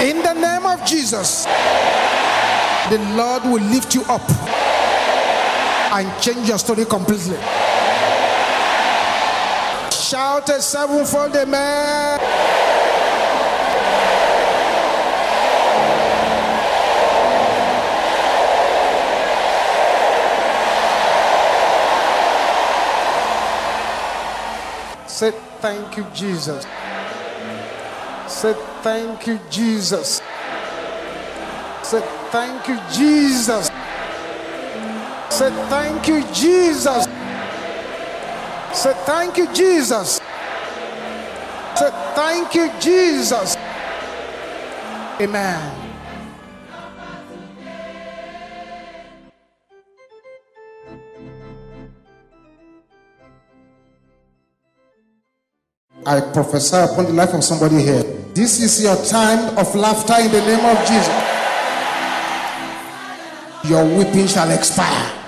In the name of Jesus, the Lord will lift you up and change your story completely. Shout a sevenfold amen. Say thank you, Jesus. Say thank you, Jesus. Say thank you, Jesus. Say thank you, Jesus. Say thank you, Jesus. Say thank you, Jesus. Amen. I prophesy upon the life of somebody here. This is your time of laughter in the name of Jesus. Your weeping shall expire.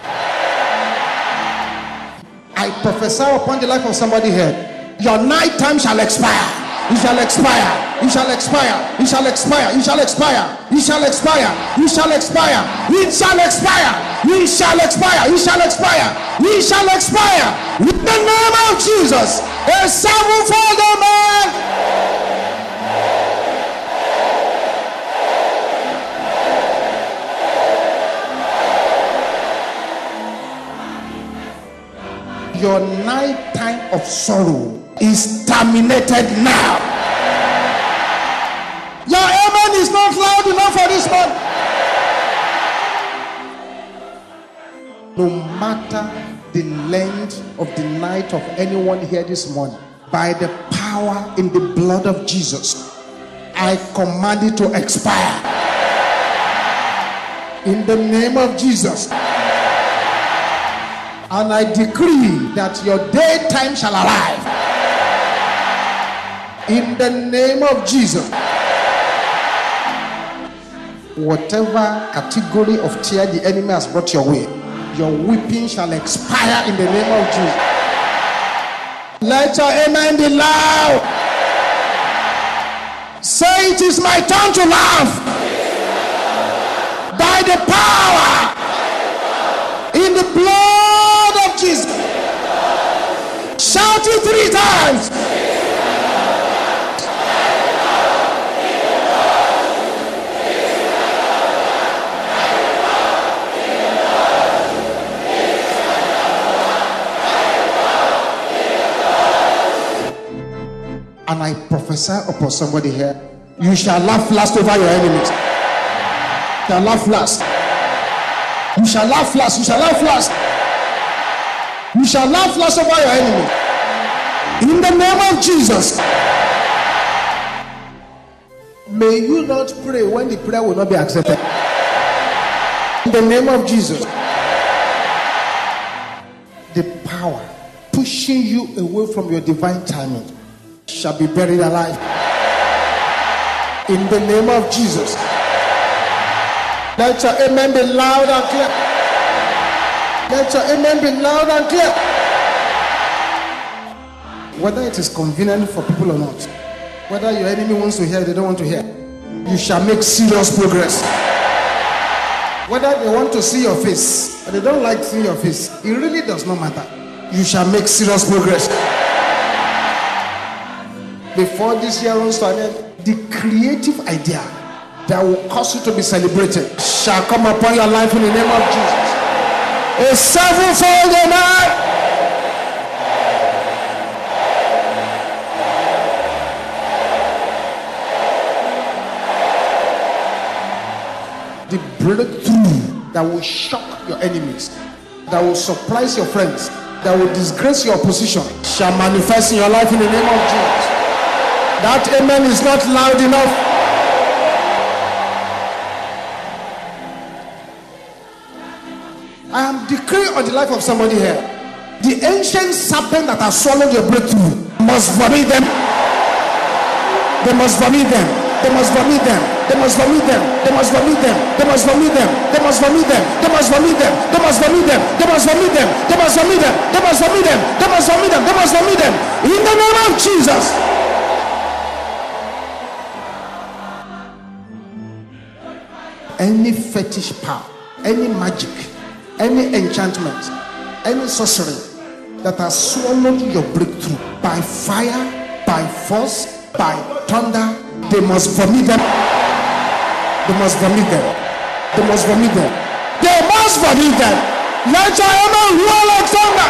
Prophesy upon the life of somebody here. Your night time shall expire. It shall expire. It shall expire. It shall expire. It shall expire. It shall expire. It shall expire. It shall expire. It shall expire. It shall expire. Shall expire. In the name of Jesus. A sevenfold man. Your night time of sorrow is terminated now. Your amen is not loud enough for this one. No matter the length of the night of anyone here this morning, by the power in the blood of Jesus, I command it to expire. In the name of Jesus. And I decree that your daytime shall arrive. In the name of Jesus. Whatever category of tear the enemy has brought your way, your weeping shall expire in the name of Jesus. Let your amen be loud. Say it is my turn to laugh. By the power in the blood of Jesus. Shout it three times. And I prophesy upon somebody here, you shall laugh last over your enemies. You shall laugh last. You shall laugh last. You shall laugh last. You shall laugh last over your enemies. In the name of Jesus. May you not pray when the prayer will not be accepted. In the name of Jesus. The power pushing you away from your divine timing shall be buried alive. In the name of Jesus. Let your amen be loud and clear. Let your amen be loud and clear. Whether it is convenient for people or not, whether your enemy wants to hear, they don't want to hear, you shall make serious progress. Whether they want to see your face or they don't like seeing your face, it really does not matter. You shall make serious progress. Before this year runs to an end, the creative idea that will cause you to be celebrated shall come upon your life in the name of Jesus. A sevenfold amen. The breakthrough that will shock your enemies, that will surprise your friends, that will disgrace your position shall manifest in your life in the name of Jesus. That amen is not loud enough. I am decreeing on the life of somebody here. The ancient serpent that has swallowed your breakthrough must vomit them. They must vomit them. They must vomit them. They must vomit them. They must vomit them. They must vomit them. They must vomit them. They must vomit them. They must vomit them. They must vomit them. They must vomit them. They must vomit them. They must vomit them. They must vomit them. In the name of Jesus. Any fetish power, any magic, any enchantment, any sorcery that has swallowed your breakthrough by fire, by force, by thunder, they must vomit them. They must vomit them. They must vomit them. They must vomit them. Let your amen roar like thunder.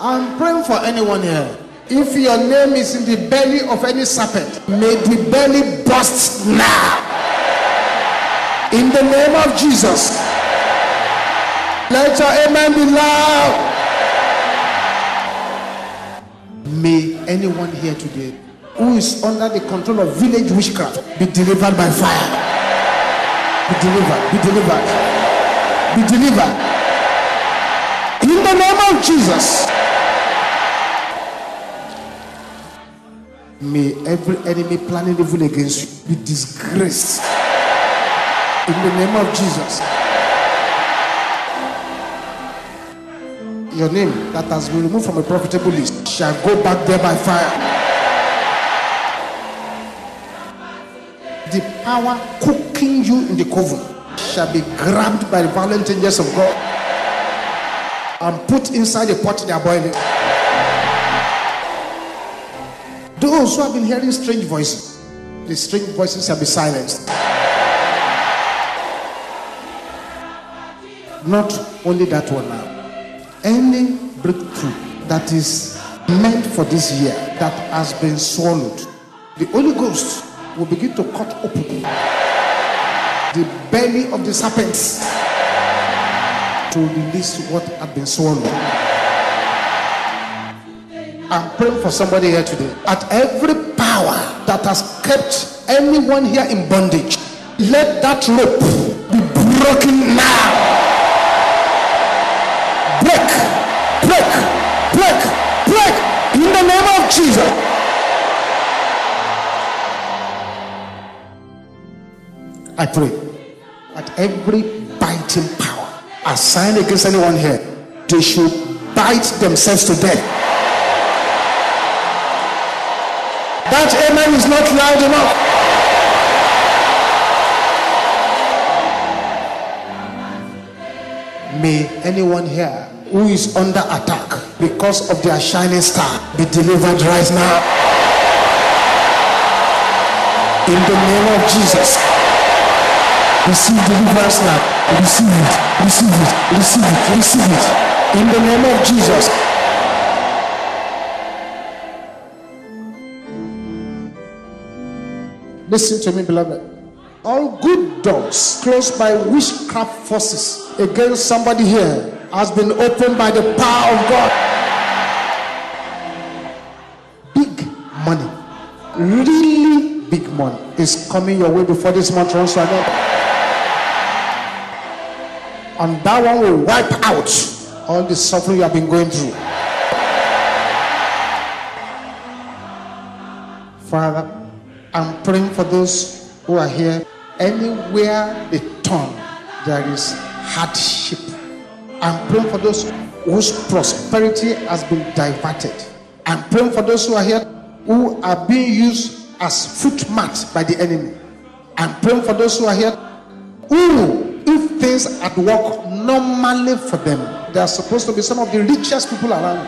I'm praying for anyone here. If your name is in the belly of any serpent, may the belly burst now. In the name of Jesus. Let your amen be loud. May anyone here today who is under the control of village witchcraft be delivered by fire. Be delivered. Be delivered. Be delivered. In the name of Jesus. May every enemy planning evil against you be disgraced. In the name of Jesus. Your name that has been removed from a profitable list shall go back there by fire. The power cooking you in the coven shall be grabbed by the violent angels of God and put inside the pot they are boiling. Those who have been hearing strange voices, the strange voices shall be silenced. Not only that one now. Any breakthrough that is meant for this year that has been swallowed, the Holy Ghost will begin to cut open the belly of the serpents to release what had been swallowed. I'm praying for somebody here today. At every power that has kept anyone here in bondage, let that rope be broken now. Jesus. I pray that every biting power assigned against anyone here, they should bite themselves to death. That amen is not loud enough. May anyone here who is under attack because of their shining star be delivered right now. In the name of Jesus. Receive deliverance now. Receive it. Receive it. Receive it. Receive it. In the name of Jesus. Listen to me, beloved. All good doors closed by witchcraft forces against somebody here has been opened by the power of God. Big money, really big money, is coming your way before this month runs an. And that one will wipe out all the suffering you have been going through. Father, I'm praying for those who are here. Anywhere they turn, there is hardship. I'm praying for those whose prosperity has been diverted. I'm praying for those who are here who are being used as footmat by the enemy. I'm praying for those who are here. Who, if things at work normally for them, they are supposed to be some of the richest people around.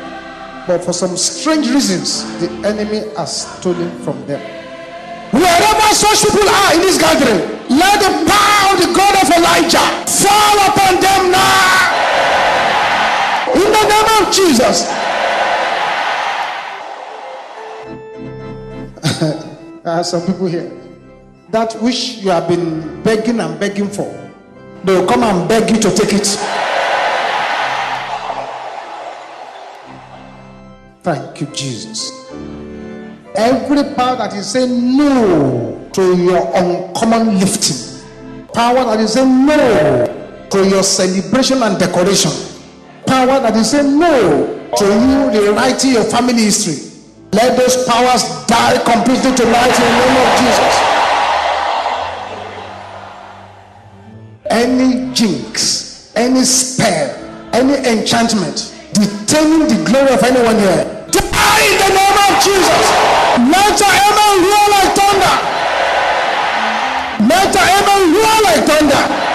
But for some strange reasons, the enemy has stolen from them. Wherever such people are in this gathering, let the power of the God of Elijah fall upon them now. In the name of Jesus. there are uh, some people here that which you have been begging and begging for, they will come and beg you to take it. Thank you, Jesus. Every power that is saying no to your uncommon lifting, power that is saying no to your celebration and decoration, power that is saying no to you rewriting your family history, let those powers die completely tonight in the name of Jesus. Any jinx, any spell, any enchantment detaining the glory of anyone here, die in the name of Jesus. Let your amen roar like thunder. Let your amen roar like thunder.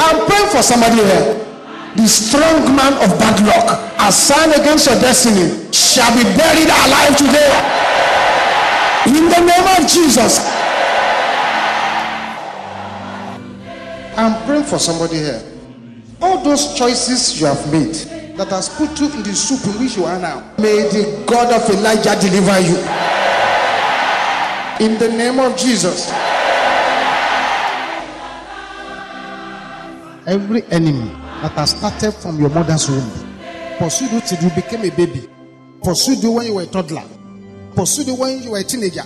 I'm praying for somebody here. The strong man of bad luck a assigned against your destiny shall be buried alive today. In the name of jesus. I'm praying for somebody here. All those choices you have made that has put you in the soup in which you are now may the god of elijah deliver you. In the name of jesus every enemy that has started from your mother's womb. Pursued you till you became a baby. Pursued you when you were a toddler. Pursued you when you were a teenager.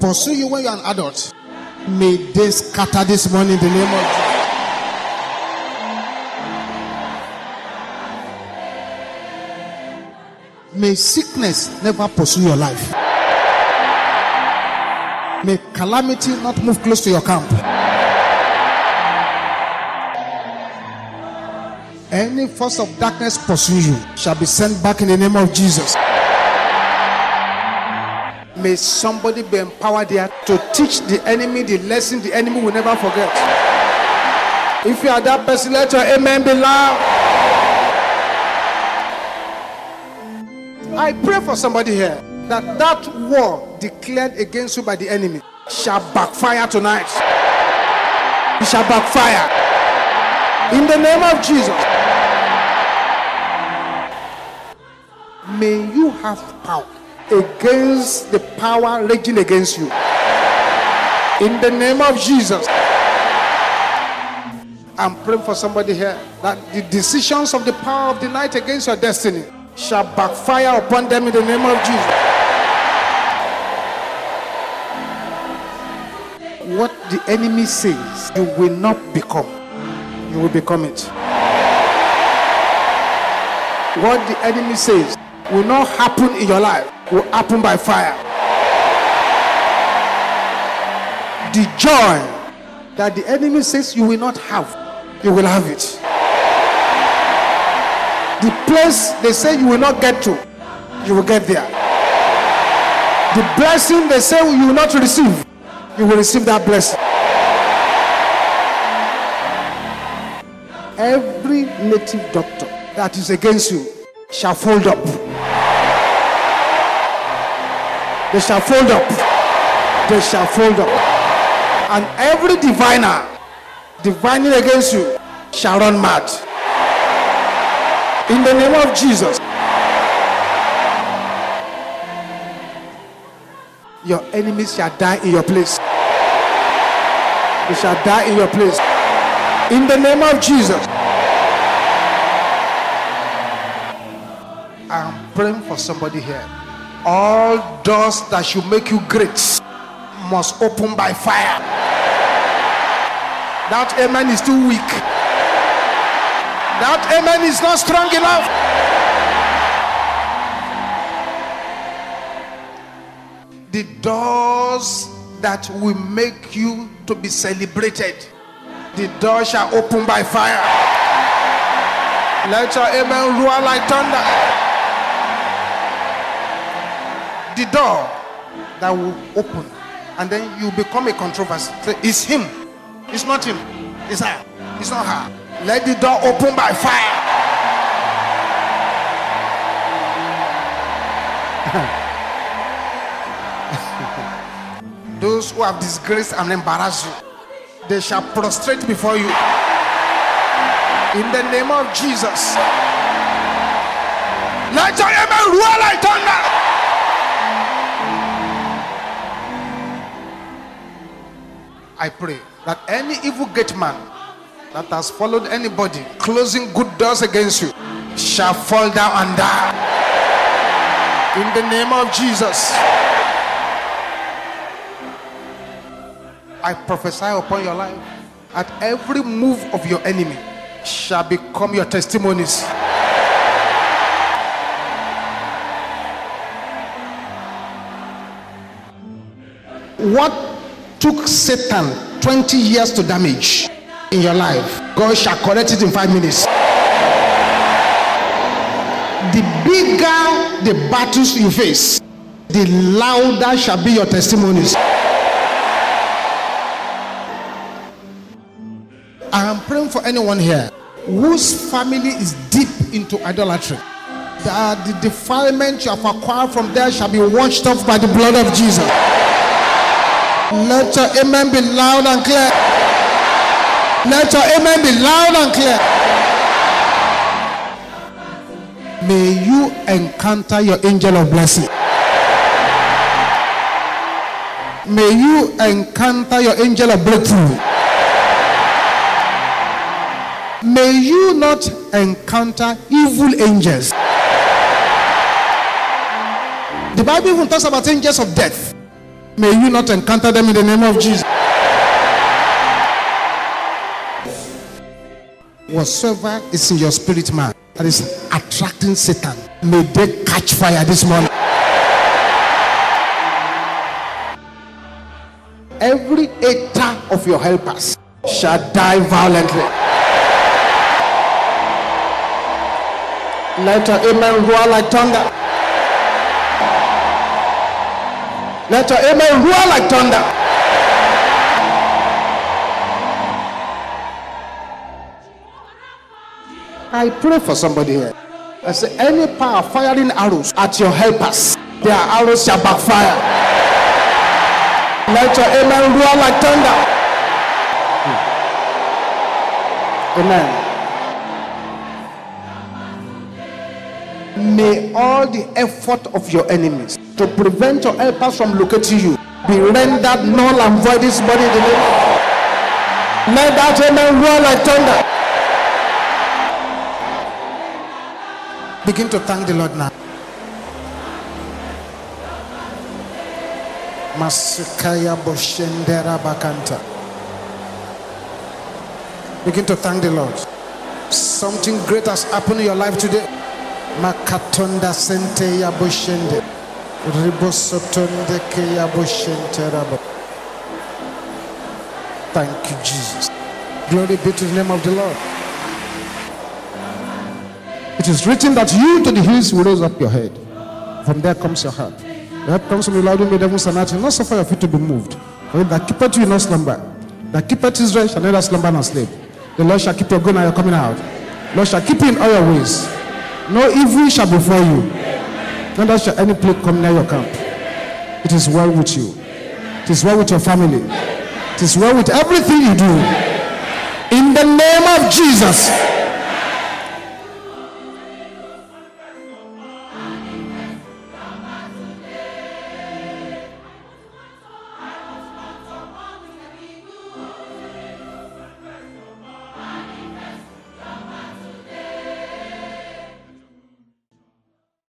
Pursued you when you are an adult. May they scatter this morning in the name of Jesus. May sickness never pursue your life. May calamity not move close to your camp. Any force of darkness pursue you shall be sent back in the name of Jesus. May somebody be empowered there to teach the enemy the lesson the enemy will never forget. If you are that person, let your amen be loud. I pray for somebody here that that war declared against you by the enemy shall backfire tonight. It shall backfire. In the name of Jesus. May you have power against the power raging against you. In the name of Jesus. I'm praying for somebody here that the decisions of the power of the night against your destiny shall backfire upon them in the name of Jesus. What the enemy says, you will not become, you will become it. What the enemy says will not happen in your life, will happen by fire. The joy that the enemy says you will not have, you will have it. The place they say you will not get to, you will get there. The blessing they say you will not receive, you will receive that blessing. Every native doctor that is against you shall fold up. They shall fold up. They shall fold up. And every diviner divining against you shall run mad. In the name of Jesus. Your enemies shall die in your place. They shall die in your place. In the name of Jesus. I'm praying for somebody here. All doors that should make you great must open by fire. That amen is too weak. That amen is not strong enough. The doors that will make you to be celebrated, the door shall open by fire. Let your amen roar like thunder. The door that will open, and then you become a controversy. It's him. It's not him. It's her. It's not her. Let the door open by fire. Those who have disgraced and embarrassed you, they shall prostrate before you. In the name of Jesus. Let your amen like thunder. I pray that any evil gate man that has followed anybody closing good doors against you shall fall down and die. In the name of Jesus. I prophesy upon your life that every move of your enemy shall become your testimonies. What took Satan 20 years to damage in your life, God shall correct it in five minutes. The bigger the battles you face, the louder shall be your testimonies. I am praying for anyone here whose family is deep into idolatry. That the defilement you have acquired from there shall be washed off by the blood of Jesus. Let your amen be loud and clear. Let your amen be loud and clear. May you encounter your angel of blessing. May you encounter your angel of breakthrough. May you not encounter evil angels. The Bible even talks about angels of death. May you not encounter them in the name of Jesus. Whatsoever is in your spirit man that is attracting Satan, may they catch fire this morning. Every hater of your helpers shall die violently. Amen roar like thunder. Let your amen roar like thunder. I pray for somebody here. I say, any power firing arrows at your helpers, their arrows shall backfire. Let your amen roar like thunder. Hmm. Amen. May all the effort of your enemies to prevent your helpers from locating you be rendered null and void this body in the name of that amen roar like thunder. Begin to thank the Lord now. Masukaya Boshendera Bakanta. Begin to thank the Lord. Something great has happened in your life today. Makatonda Sente Yaboshende. Ribosotonde Keyaboshente Rabo. Thank you, Jesus. Glory be to the name of the Lord. It is written that you to the hills will raise up your head. From there comes your help. Your help comes from the Lord who made heaven and earth. Will not suffer your feet to be moved. For that keepeth you not slumber. That keepeth Israel shall neither slumber nor sleep. The Lord shall keep your going and your coming out. The Lord shall keep you in all your ways. No evil shall befall you. Neither shall any plague come near your camp. It is well with you. It is well with your family. It is well with everything you do. In the name of Jesus.